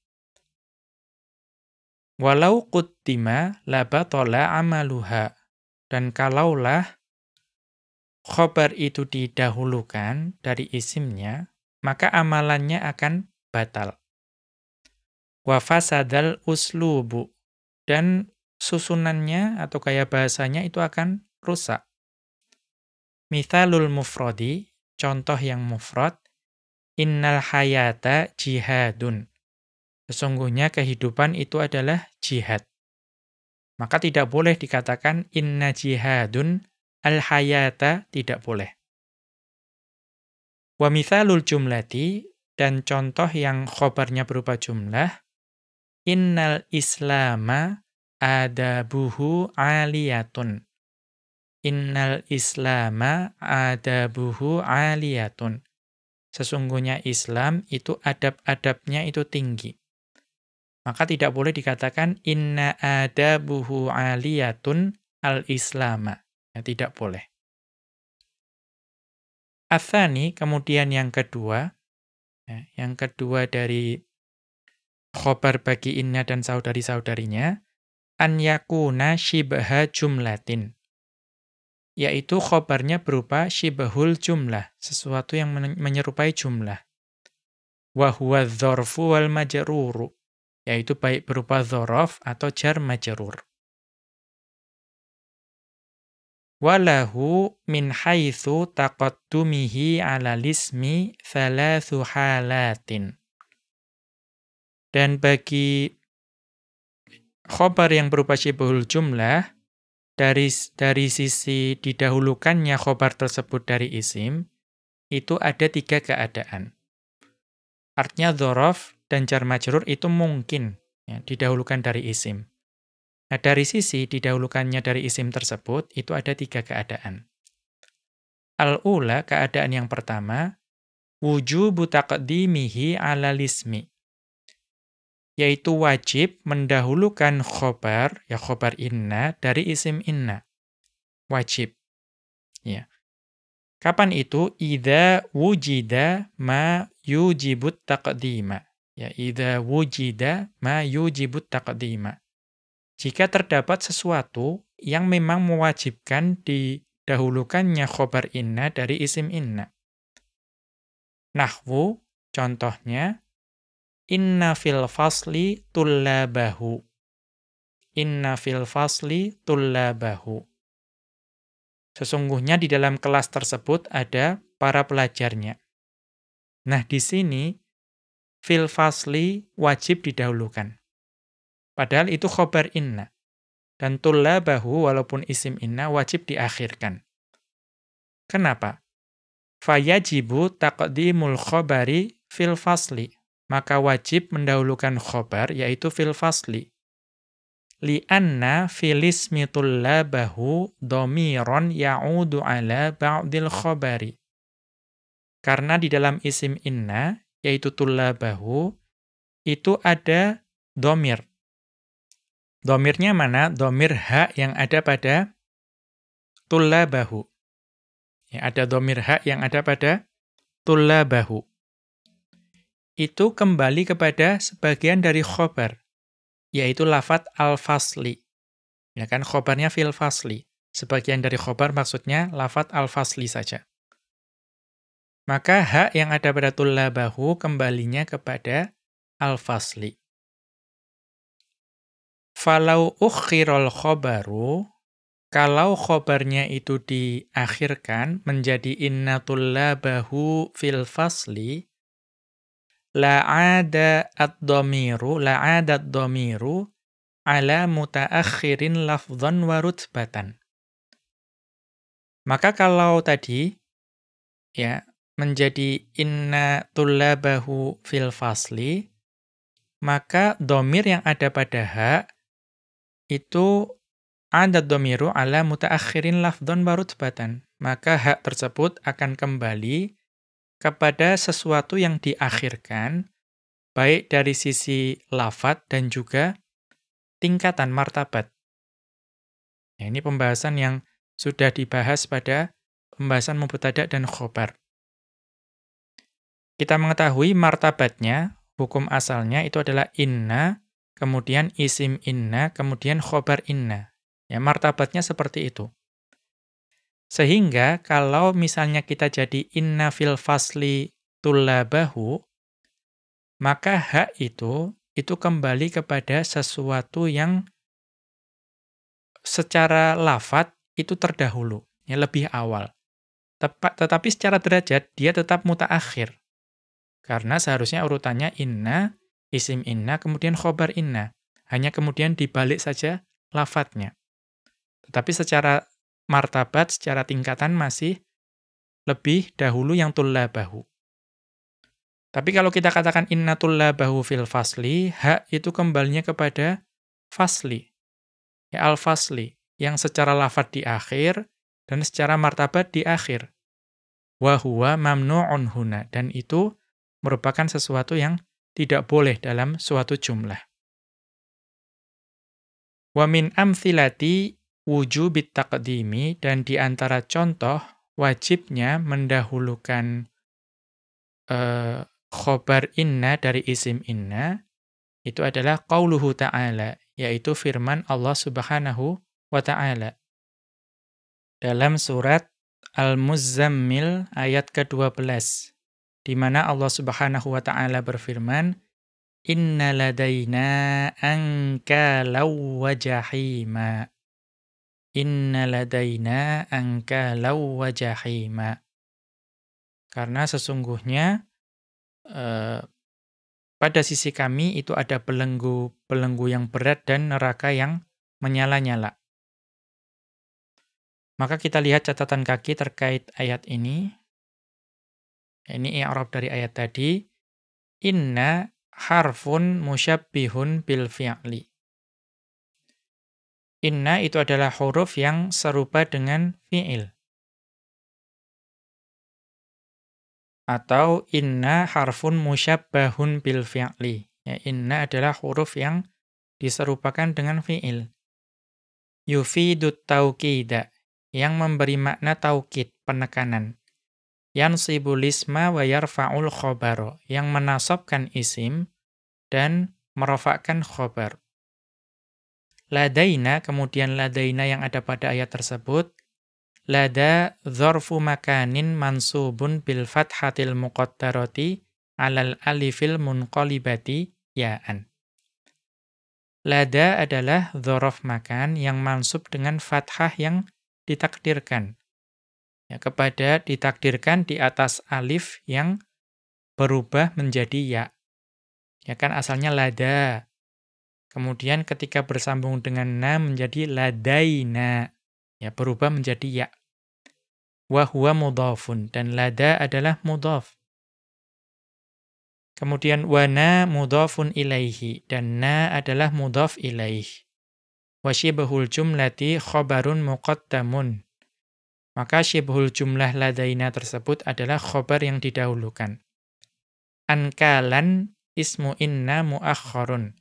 Walau quttima labatola amaluha. Dan kalaulah khobar itu didahulukan dari isimnya, maka amalannya akan batal. Wa fasadal uslubu. Dan susunannya atau kaya bahasanya itu akan rusak. Mithalul mufrodi, contoh yang mufrad, innal hayata jihadun. Sesungguhnya kehidupan itu adalah jihad. Maka tidak boleh dikatakan inna jihadun al-hayata tidak boleh. Wa mithalul jumlati dan contoh yang khobarnya berupa jumlah innal islama adabuhu aliyatun. Innal islama adabuhu aliyatun. Sesungguhnya Islam itu adab-adabnya itu tinggi. Maka tidak boleh dikatakan inna adabuhu aliyatun al-islama. Ya, tidak boleh. Athani, kemudian yang kedua, ya, yang kedua dari khobar bagi inna dan saudari-saudarinya, an yakuna shibha jumlatin. Yaitu khobarnya berupa shibahul jumlah, sesuatu yang menyerupai jumlah. Wahuwa dhorfu wal majaruru, yaitu baik berupa dhorof atau jar majarur. Walahu min haitsu taqaddumihi 'ala lismi thalathu halatin. Dan bagi khobar yang berupa syibhul jumlah, dari, dari sisi didahulukannya khobar tersebut dari isim, itu ada tiga keadaan. Artinya dhorof dan jar majrur itu mungkin ya, didahulukan dari isim. Nah, dari sisi didahulukannya dari isim tersebut, itu ada tiga keadaan. Al-ula, keadaan yang pertama, wujubu taqdimihi ala lismi. Yaitu wajib mendahulukan khobar, ya khobar inna, dari isim inna. Wajib. Ya. Kapan itu? Ida wujida ma yujibut taqdima. Ya, ida wujida ma yujibut taqdima jika terdapat sesuatu yang memang mewajibkan didahulukannya khobar inna dari isim inna. Nahwu, contohnya, inna fil fasli tullabahu. Inna fil fasli tullabahu. Sesungguhnya di dalam kelas tersebut ada para pelajarnya. Nah, di sini fil fasli wajib didahulukan. Padahal itu khobar inna. Dan tullabahu walaupun isim inna wajib diakhirkan. Kenapa? Fayajibu taqdimul khobari fil fasli. Maka wajib mendahulukan khobar yaitu fil fasli. Lianna filismi tullabahu domiron ya'udu ala ba'dil khobari. Karena di dalam isim inna, yaitu tullabahu, itu ada domir, Domirnya mana? Domir ha yang ada pada tullabahu. Ya, ada domir ha yang ada pada tullabahu. Itu kembali kepada sebagian dari khobar, yaitu lafat al-fasli. Ya kan, khobarnya fil fasli. Sebagian dari khobar maksudnya lafat al-fasli saja. Maka hak yang ada pada tullabahu kembalinya kepada al-fasli. Falau ukhirol khobaru, kalau khobarnya itu diakhirkan menjadi innatullabahu fil fasli, la'ada ad-domiru, la'ada ad-domiru ala mutaakhirin lafdhan wa rutbatan. Maka kalau tadi, ya, menjadi inna tullabahu fil fasli, maka domir yang ada pada hak itu ada domiru ala mutaakhirin lafdon barutbatan. Maka hak tersebut akan kembali kepada sesuatu yang diakhirkan, baik dari sisi lafat dan juga tingkatan martabat. Ya, ini pembahasan yang sudah dibahas pada pembahasan mubtada dan khobar. Kita mengetahui martabatnya, hukum asalnya itu adalah inna, kemudian isim inna, kemudian khobar inna. Ya, martabatnya seperti itu. Sehingga kalau misalnya kita jadi inna fil fasli tullabahu, maka hak itu, itu kembali kepada sesuatu yang secara lafat itu terdahulu, ya lebih awal. Tetapi secara derajat, dia tetap mutaakhir. Karena seharusnya urutannya inna, isim inna, kemudian khobar inna. Hanya kemudian dibalik saja lafadznya. Tetapi secara martabat, secara tingkatan masih lebih dahulu yang tullabahu. Tapi kalau kita katakan inna tullabahu fil fasli, hak itu kembalinya kepada fasli. Ya, al-fasli, yang secara lafad di akhir dan secara martabat di akhir. Wahuwa mamnu'un huna. Dan itu merupakan sesuatu yang tidak boleh dalam suatu jumlah. Wa min amthilati wujubit taqdimi dan di antara contoh wajibnya mendahulukan uh, khobar inna dari isim inna itu adalah qauluhu ta'ala yaitu firman Allah Subhanahu wa ta'ala dalam surat Al-Muzammil ayat ke-12 di mana Allah Subhanahu wa taala berfirman Inna ladaina wa jahima. Inna ladaina ankalau wa jahima. Karena sesungguhnya eh, pada sisi kami itu ada belenggu-belenggu yang berat dan neraka yang menyala-nyala. Maka kita lihat catatan kaki terkait ayat ini. Ini i'rab dari ayat tadi. Inna harfun musyabbihun bil fi'li. Inna itu adalah huruf yang serupa dengan fi'il. Atau inna harfun musyabbahun bil fi'li. Ya, inna adalah huruf yang diserupakan dengan fi'il. Yufidut tauqida, yang memberi makna taukid, penekanan yansibul isma wa yarfa'ul khobaro, yang menasabkan isim dan merofakkan khobar. Ladaina, kemudian ladaina yang ada pada ayat tersebut, lada dzarfu makanin mansubun bil fathatil muqattarati alal alifil munqalibati ya'an. Lada adalah dzaraf makan yang mansub dengan fathah yang ditakdirkan ya, kepada ditakdirkan di atas alif yang berubah menjadi ya. Ya kan asalnya lada. Kemudian ketika bersambung dengan na menjadi ladaina. Ya, berubah menjadi ya. Wa huwa mudhafun dan lada adalah mudhaf. Kemudian wana mudhafun ilaihi dan na adalah mudhaf ilaih. Wasyibhul jumlati khabarun muqaddamun maka syibhul jumlah ladaina tersebut adalah khobar yang didahulukan. Ankalan ismu inna muakhorun.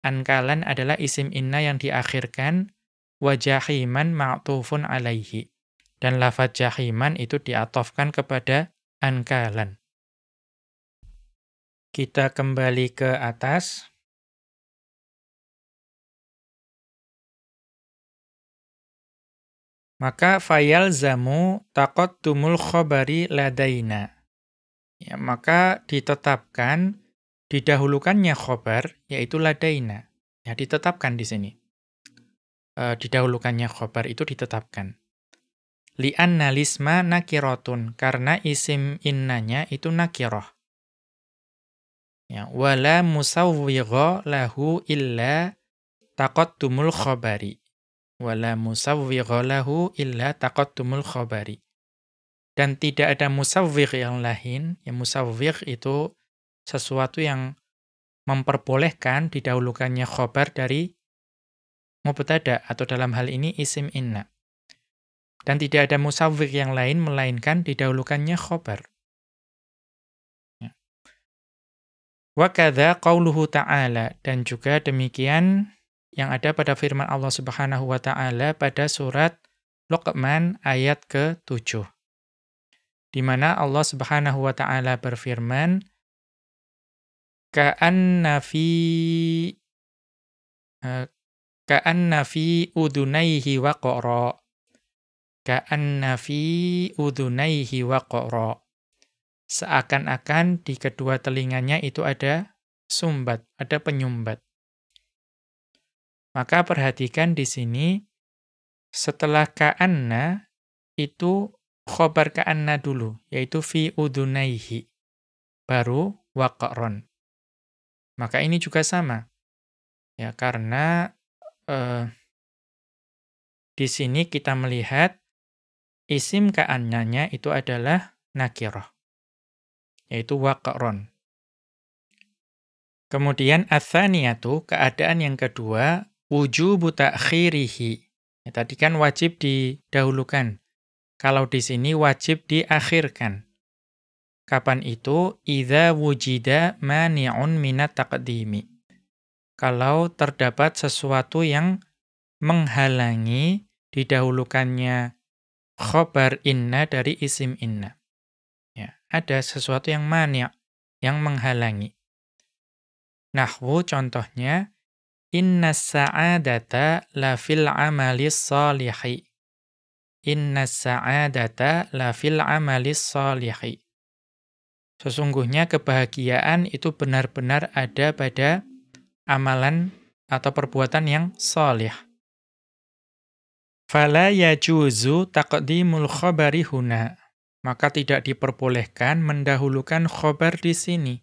Ankalan adalah isim inna yang diakhirkan wajahiman ma'tufun alaihi. Dan lafaz jahiman itu diatofkan kepada ankalan. Kita kembali ke atas. Maka fayal zamu takot tumul khobari ladaina. Ya, maka ditetapkan didahulukannya khobar, yaitu ladaina. Ya, ditetapkan di sini. E, didahulukannya khobar itu ditetapkan. Li'anna lisma nakirotun, karena isim innanya itu nakiroh. Ya, wala musawwigha lahu illa taqattumul khobari wala musawwigha lahu illa taqattumul khabari. Dan tidak ada musawwigh yang lain, ya musawwigh itu sesuatu yang memperbolehkan didahulukannya khobar dari mubtada atau dalam hal ini isim inna. Dan tidak ada musawwigh yang lain melainkan didahulukannya khobar. Ya. Wa kadza qauluhu ta'ala dan juga demikian yang ada pada firman Allah Subhanahu wa taala pada surat Luqman ayat ke-7. Di mana Allah Subhanahu wa taala berfirman ka'anna fi uh, ka'anna fi udunaihi waqara ka'anna fi udunaihi waqara seakan-akan di kedua telinganya itu ada sumbat, ada penyumbat. Maka perhatikan di sini, setelah ka'anna, itu khobar ka'anna dulu, yaitu fi udunaihi. Baru waqaron. Maka ini juga sama. Ya, karena eh, di sini kita melihat isim ka'annanya itu adalah nakiroh. Yaitu waqaron. Kemudian athaniyatu, keadaan yang kedua, wujubu ta'khirihi. Ya, tadi kan wajib didahulukan. Kalau di sini wajib diakhirkan. Kapan itu? Idza wujida mani'un minat taqdimi. Kalau terdapat sesuatu yang menghalangi didahulukannya khobar inna dari isim inna. Ya, ada sesuatu yang mani' yang menghalangi. Nahwu contohnya Inna sa'adata la fil amalis salihi. Inna sa'adata la fil amalis salihi. Sesungguhnya kebahagiaan itu benar-benar ada pada amalan atau perbuatan yang salih. Fala yajuzu taqdimul khabari huna. Maka tidak diperbolehkan mendahulukan khobar di sini.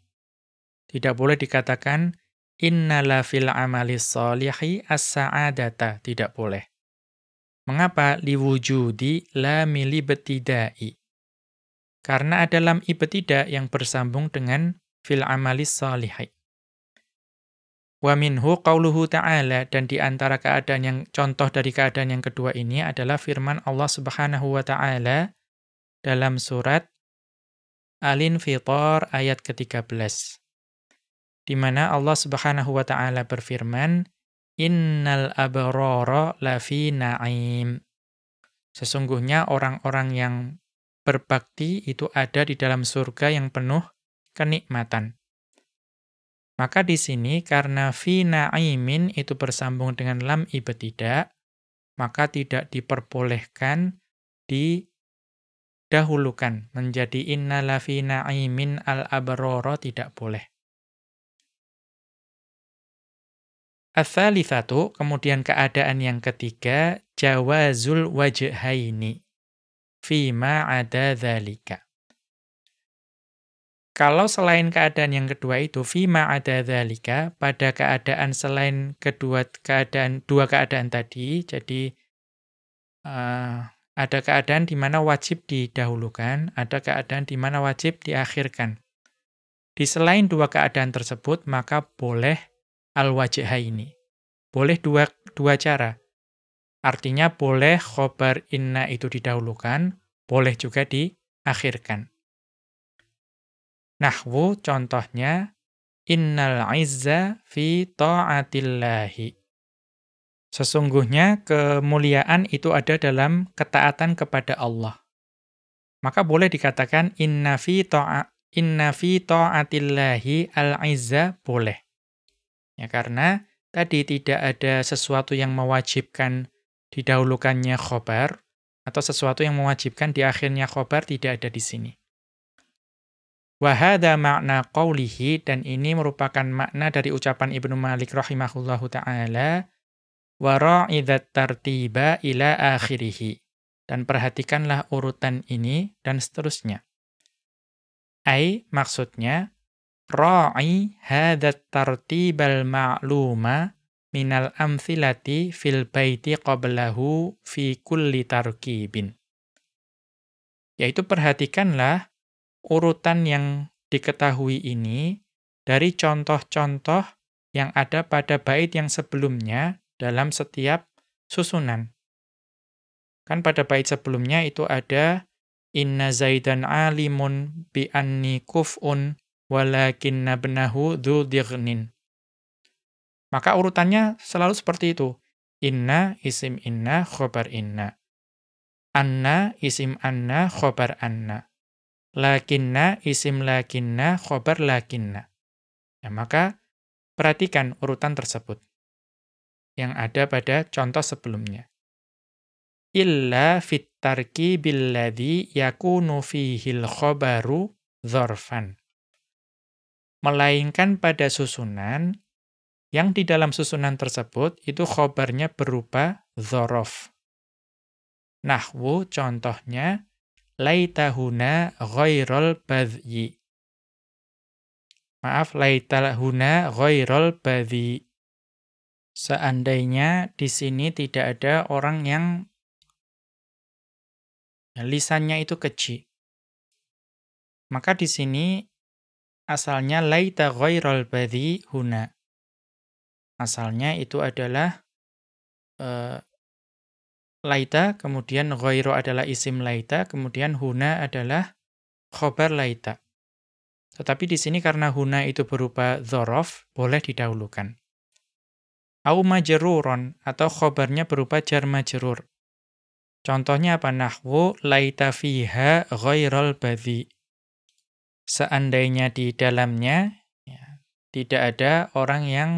Tidak boleh dikatakan innala fil amali sholihi as-sa'adata. Tidak boleh. Mengapa? Liwujudi la mili betidai. Karena ada lam ibtidah yang bersambung dengan fil amali sholihi. Wa minhu qauluhu ta'ala dan di antara keadaan yang contoh dari keadaan yang kedua ini adalah firman Allah Subhanahu wa taala dalam surat Al-Infitar ayat ke-13 di mana Allah Subhanahu wa taala berfirman, "Innal abrara lafi na'im." Sesungguhnya orang-orang yang berbakti itu ada di dalam surga yang penuh kenikmatan. Maka di sini karena fi na'imin itu bersambung dengan lam ibtidak, maka tidak diperbolehkan didahulukan menjadi innala fi na'imin al-abrara tidak boleh. Ats-tsalitsatu, kemudian keadaan yang ketiga, jawazul wajhaini fima ada dzalika. Kalau selain keadaan yang kedua itu fima ada dzalika, pada keadaan selain kedua keadaan dua keadaan tadi, jadi uh, ada keadaan di mana wajib didahulukan, ada keadaan di mana wajib diakhirkan. Di selain dua keadaan tersebut, maka boleh al-wajhaini. Boleh dua, dua cara. Artinya boleh khobar inna itu didahulukan, boleh juga diakhirkan. Nahwu contohnya, innal izza fi ta'atillahi. Sesungguhnya kemuliaan itu ada dalam ketaatan kepada Allah. Maka boleh dikatakan inna fi ta'a inna fi ta'atillahi al-izza boleh. Ya karena tadi tidak ada sesuatu yang mewajibkan didahulukannya khobar atau sesuatu yang mewajibkan di akhirnya khobar tidak ada di sini. Wahada makna qawlihi, dan ini merupakan makna dari ucapan Ibnu Malik rahimahullahu ta'ala, wara'idat tartiba ila akhirihi. Dan perhatikanlah urutan ini dan seterusnya. Ai, maksudnya, ra'i hadat tartibal ma'luma minal amthilati fil baiti qablahu fi kulli tarkibin. Yaitu perhatikanlah urutan yang diketahui ini dari contoh-contoh yang ada pada bait yang sebelumnya dalam setiap susunan. Kan pada bait sebelumnya itu ada inna zaidan alimun bi anni kuf'un walakinna benahu dhu dirnin. Maka urutannya selalu seperti itu. Inna isim inna khobar inna. Anna isim anna khobar anna lakinna isim lakinna khobar lakinna. Ya, maka perhatikan urutan tersebut yang ada pada contoh sebelumnya. Illa fit tarki billadhi yakunu fihil khobaru dhorfan. Melainkan pada susunan yang di dalam susunan tersebut itu khobarnya berupa dhorof. Nahwu contohnya laitahuna ghairul badhi. Maaf, laitahuna ghairul badhi. Seandainya di sini tidak ada orang yang lisannya itu kecil. Maka di sini asalnya laita ghairul badhi huna. Asalnya itu adalah uh, laita, kemudian ghairu adalah isim laita, kemudian huna adalah khobar laita. Tetapi di sini karena huna itu berupa dhorof, boleh didahulukan. Au majruron atau khobarnya berupa jar majrur. Contohnya apa? Nahwu laita fiha ghairul badhi. Seandainya di dalamnya ya, tidak ada orang yang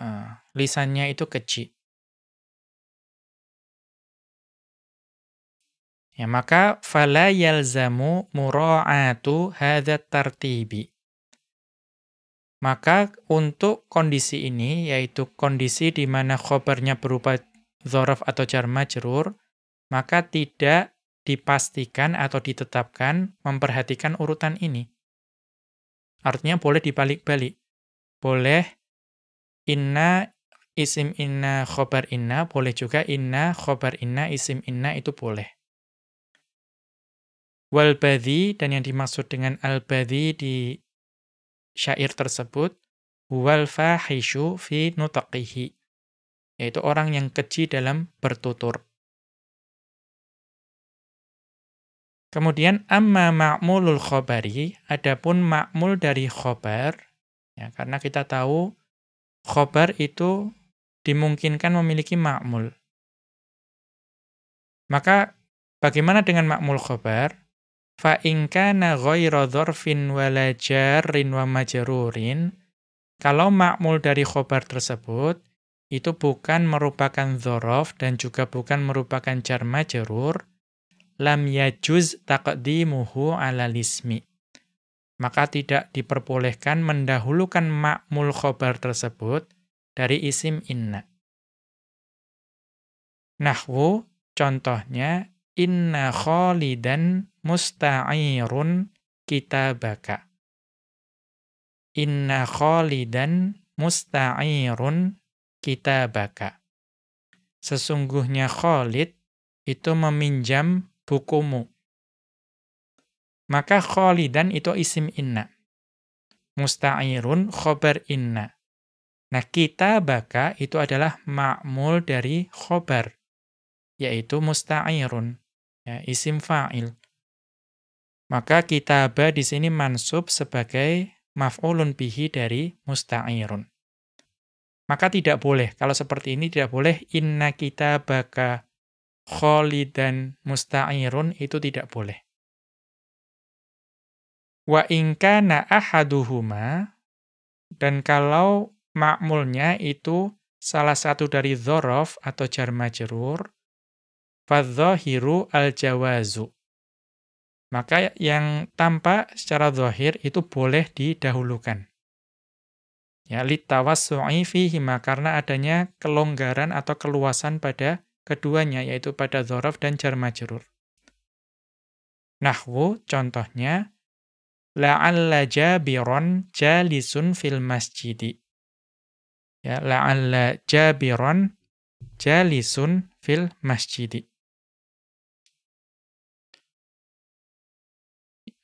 uh, lisannya itu kecil. Ya, maka fala yalzamu mura'atu hadat tartibi. Maka untuk kondisi ini, yaitu kondisi di mana khobarnya berupa zorof atau jar majrur, maka tidak dipastikan atau ditetapkan memperhatikan urutan ini. Artinya boleh dibalik-balik. Boleh inna isim inna khobar inna, boleh juga inna khobar inna isim inna itu boleh. Wal badhi dan yang dimaksud dengan al badhi di syair tersebut wal fahishu fi nutaqihi yaitu orang yang keji dalam bertutur. Kemudian amma ma'mulul khobari, adapun ma'mul dari khobar, ya, karena kita tahu khobar itu dimungkinkan memiliki ma'mul. Maka bagaimana dengan ma'mul khobar? Fa in kana ghairu dzarfin wa majrurin kalau makmul dari khobar tersebut itu bukan merupakan dzaraf dan juga bukan merupakan jar majrur lam yajuz taqdimuhu ala lismi maka tidak diperbolehkan mendahulukan makmul khobar tersebut dari isim inna nahwu contohnya inna khalidan musta'irun kitabaka. Inna khalidan musta'irun kitabaka. Sesungguhnya Khalid itu meminjam bukumu. Maka khalidan itu isim inna. Musta'irun khobar inna. Nah, kitabaka itu adalah ma'mul dari khobar yaitu musta'irun, ya, isim fa'il. Maka kitaba di sini mansub sebagai maf'ulun bihi dari musta'irun. Maka tidak boleh, kalau seperti ini tidak boleh inna kita baka kholidan musta'irun, itu tidak boleh. Wa inka na ahaduhuma, dan kalau makmulnya itu salah satu dari dhorof atau jar majrur, fadzahiru al-jawazu. Maka yang tampak secara zahir itu boleh didahulukan. Ya, litawassu'i fihima karena adanya kelonggaran atau keluasan pada keduanya yaitu pada dzaraf dan jar majrur. Nahwu contohnya la'alla jabiron jalisun fil masjidi. Ya, la'alla jabiron jalisun fil masjidi.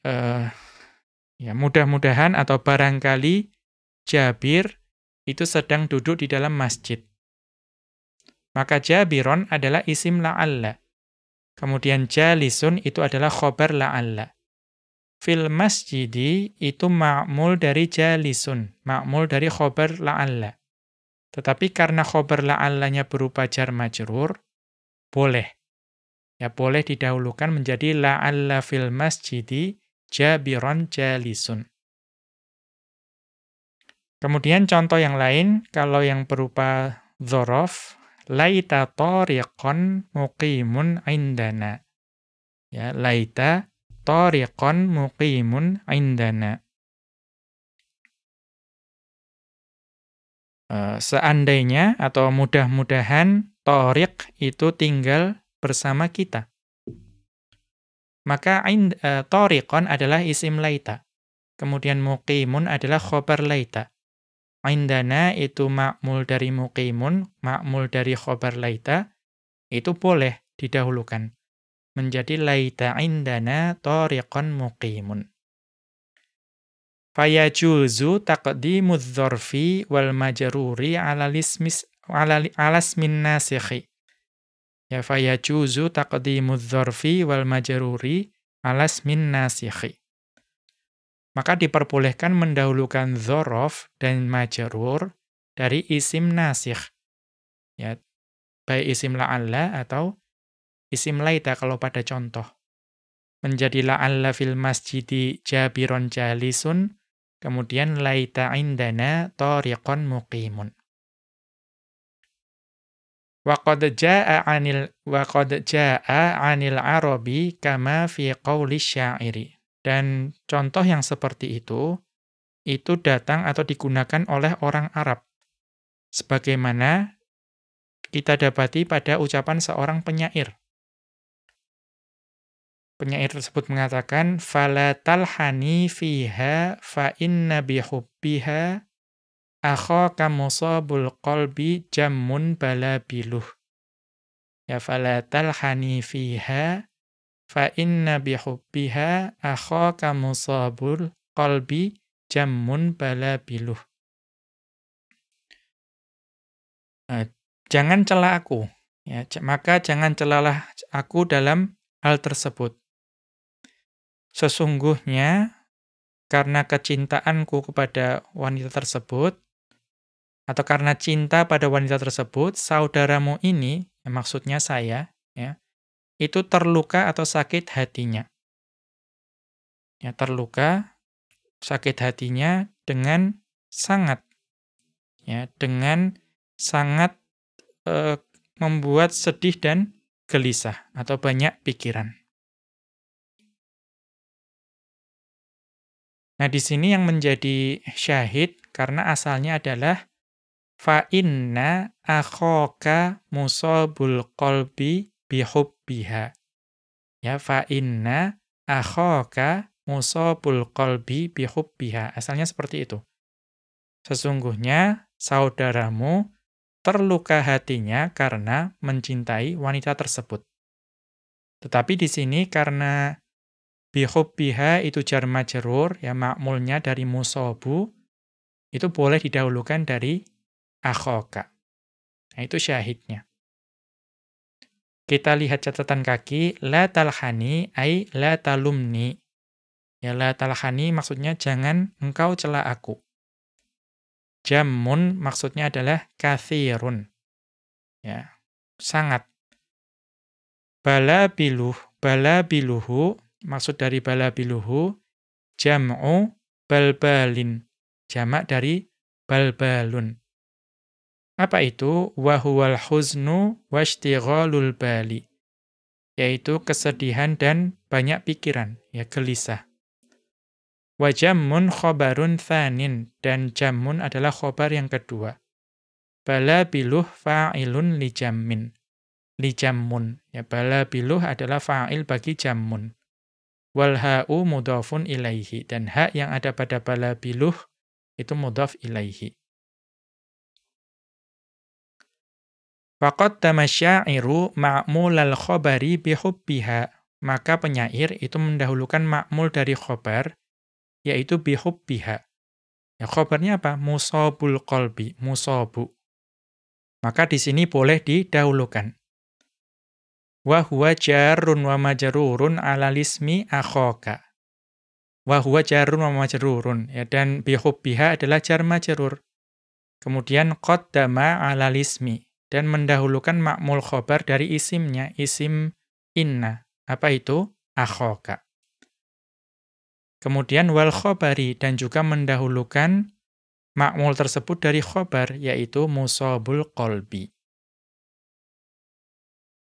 Uh, ya mudah-mudahan atau barangkali Jabir itu sedang duduk di dalam masjid. Maka Jabiron adalah isim la'alla. Kemudian jalisun itu adalah khobar la'alla. Fil masjidi itu ma'mul dari jalisun, ma'mul dari khobar la'alla. Tetapi karena khobar la'allanya berupa jar majrur, boleh. Ya boleh didahulukan menjadi la'alla fil masjidi jabiron jalisun. Kemudian contoh yang lain, kalau yang berupa zorof, laita tariqon muqimun indana. Ya, laita tariqon muqimun indana. Seandainya atau mudah-mudahan tariq itu tinggal bersama kita. Maka ind, uh, tariqon adalah isim laita. Kemudian muqimun adalah khobar laita. Indana itu makmul dari muqimun, makmul dari khobar laita, itu boleh didahulukan. Menjadi laita indana tariqan muqimun. Fayajuzu taqdimu dzarfi wal majruri ala lismis ala alasmin nasikhi. Ya fayajuzu taqdimu dzarfi wal majruri alasmin nasikhi maka diperbolehkan mendahulukan zorof dan majerur dari isim nasikh. Ya, baik isim la'alla atau isim laita kalau pada contoh. Menjadi la'alla fil masjidi jabiron jalisun, kemudian laita indana tariqon muqimun. Waqad jaa 'anil waqad jaa 'anil arabi kama fi qauli syairi. Dan contoh yang seperti itu, itu datang atau digunakan oleh orang Arab. Sebagaimana kita dapati pada ucapan seorang penyair penyair tersebut mengatakan fala talhani fiha fa inna bihubbiha akhaka musabul qalbi jammun balabiluh ya fala talhani fiha fa inna bihubbiha akhaka musabul qalbi jammun balabiluh biluh. Eh, jangan celah aku. Ya maka jangan celalah aku dalam hal tersebut. Sesungguhnya karena kecintaanku kepada wanita tersebut, atau karena cinta pada wanita tersebut, saudaramu ini, ya, maksudnya saya, ya, itu terluka atau sakit hatinya. Ya, terluka, sakit hatinya dengan sangat. Ya, dengan sangat e, membuat sedih dan gelisah atau banyak pikiran. Nah, di sini yang menjadi syahid karena asalnya adalah fa inna akhaka musabul qalbi bihubbiha. Ya fa inna akhaka musabul qalbi bihubbiha. Asalnya seperti itu. Sesungguhnya saudaramu terluka hatinya karena mencintai wanita tersebut. Tetapi di sini karena bihubbiha itu jar majrur ya makmulnya dari musabu itu boleh didahulukan dari akhoka. Nah, itu syahidnya. Kita lihat catatan kaki, la talhani ay la talumni. Ya la talhani maksudnya jangan engkau cela aku. Jamun maksudnya adalah kathirun. Ya, sangat. Bala biluh, bala biluhu, maksud dari bala biluhu, jam'u balbalin. Jamak dari balbalun. Apa itu? Wahuwal huznu washtighalul bali. Yaitu kesedihan dan banyak pikiran, ya gelisah. Wa jammun khobarun thanin. Dan jammun adalah khobar yang kedua. Bala biluh fa'ilun li jammin. Li jammun. Ya, bala biluh adalah fa'il bagi jammun. Wal ha'u mudhafun ilaihi. Dan hak yang ada pada bala biluh itu mudhaf ilaihi. Faqad tamasyairu ma'mulal khobari bihubbiha. Maka penyair itu mendahulukan ma'mul dari khobar yaitu bihubbiha. Ya khabarnya apa? Musabul qalbi, musabu. Maka di sini boleh didahulukan. Wa huwa jarrun wa majrurun 'ala lismi akhaka. Wa huwa jarrun wa majrurun ya dan bihubbiha adalah jar majrur. Kemudian qaddama 'ala lismi dan mendahulukan makmul khobar dari isimnya, isim inna. Apa itu? Akhaka. Kemudian wal khobari dan juga mendahulukan makmul tersebut dari khobar yaitu musobul kolbi.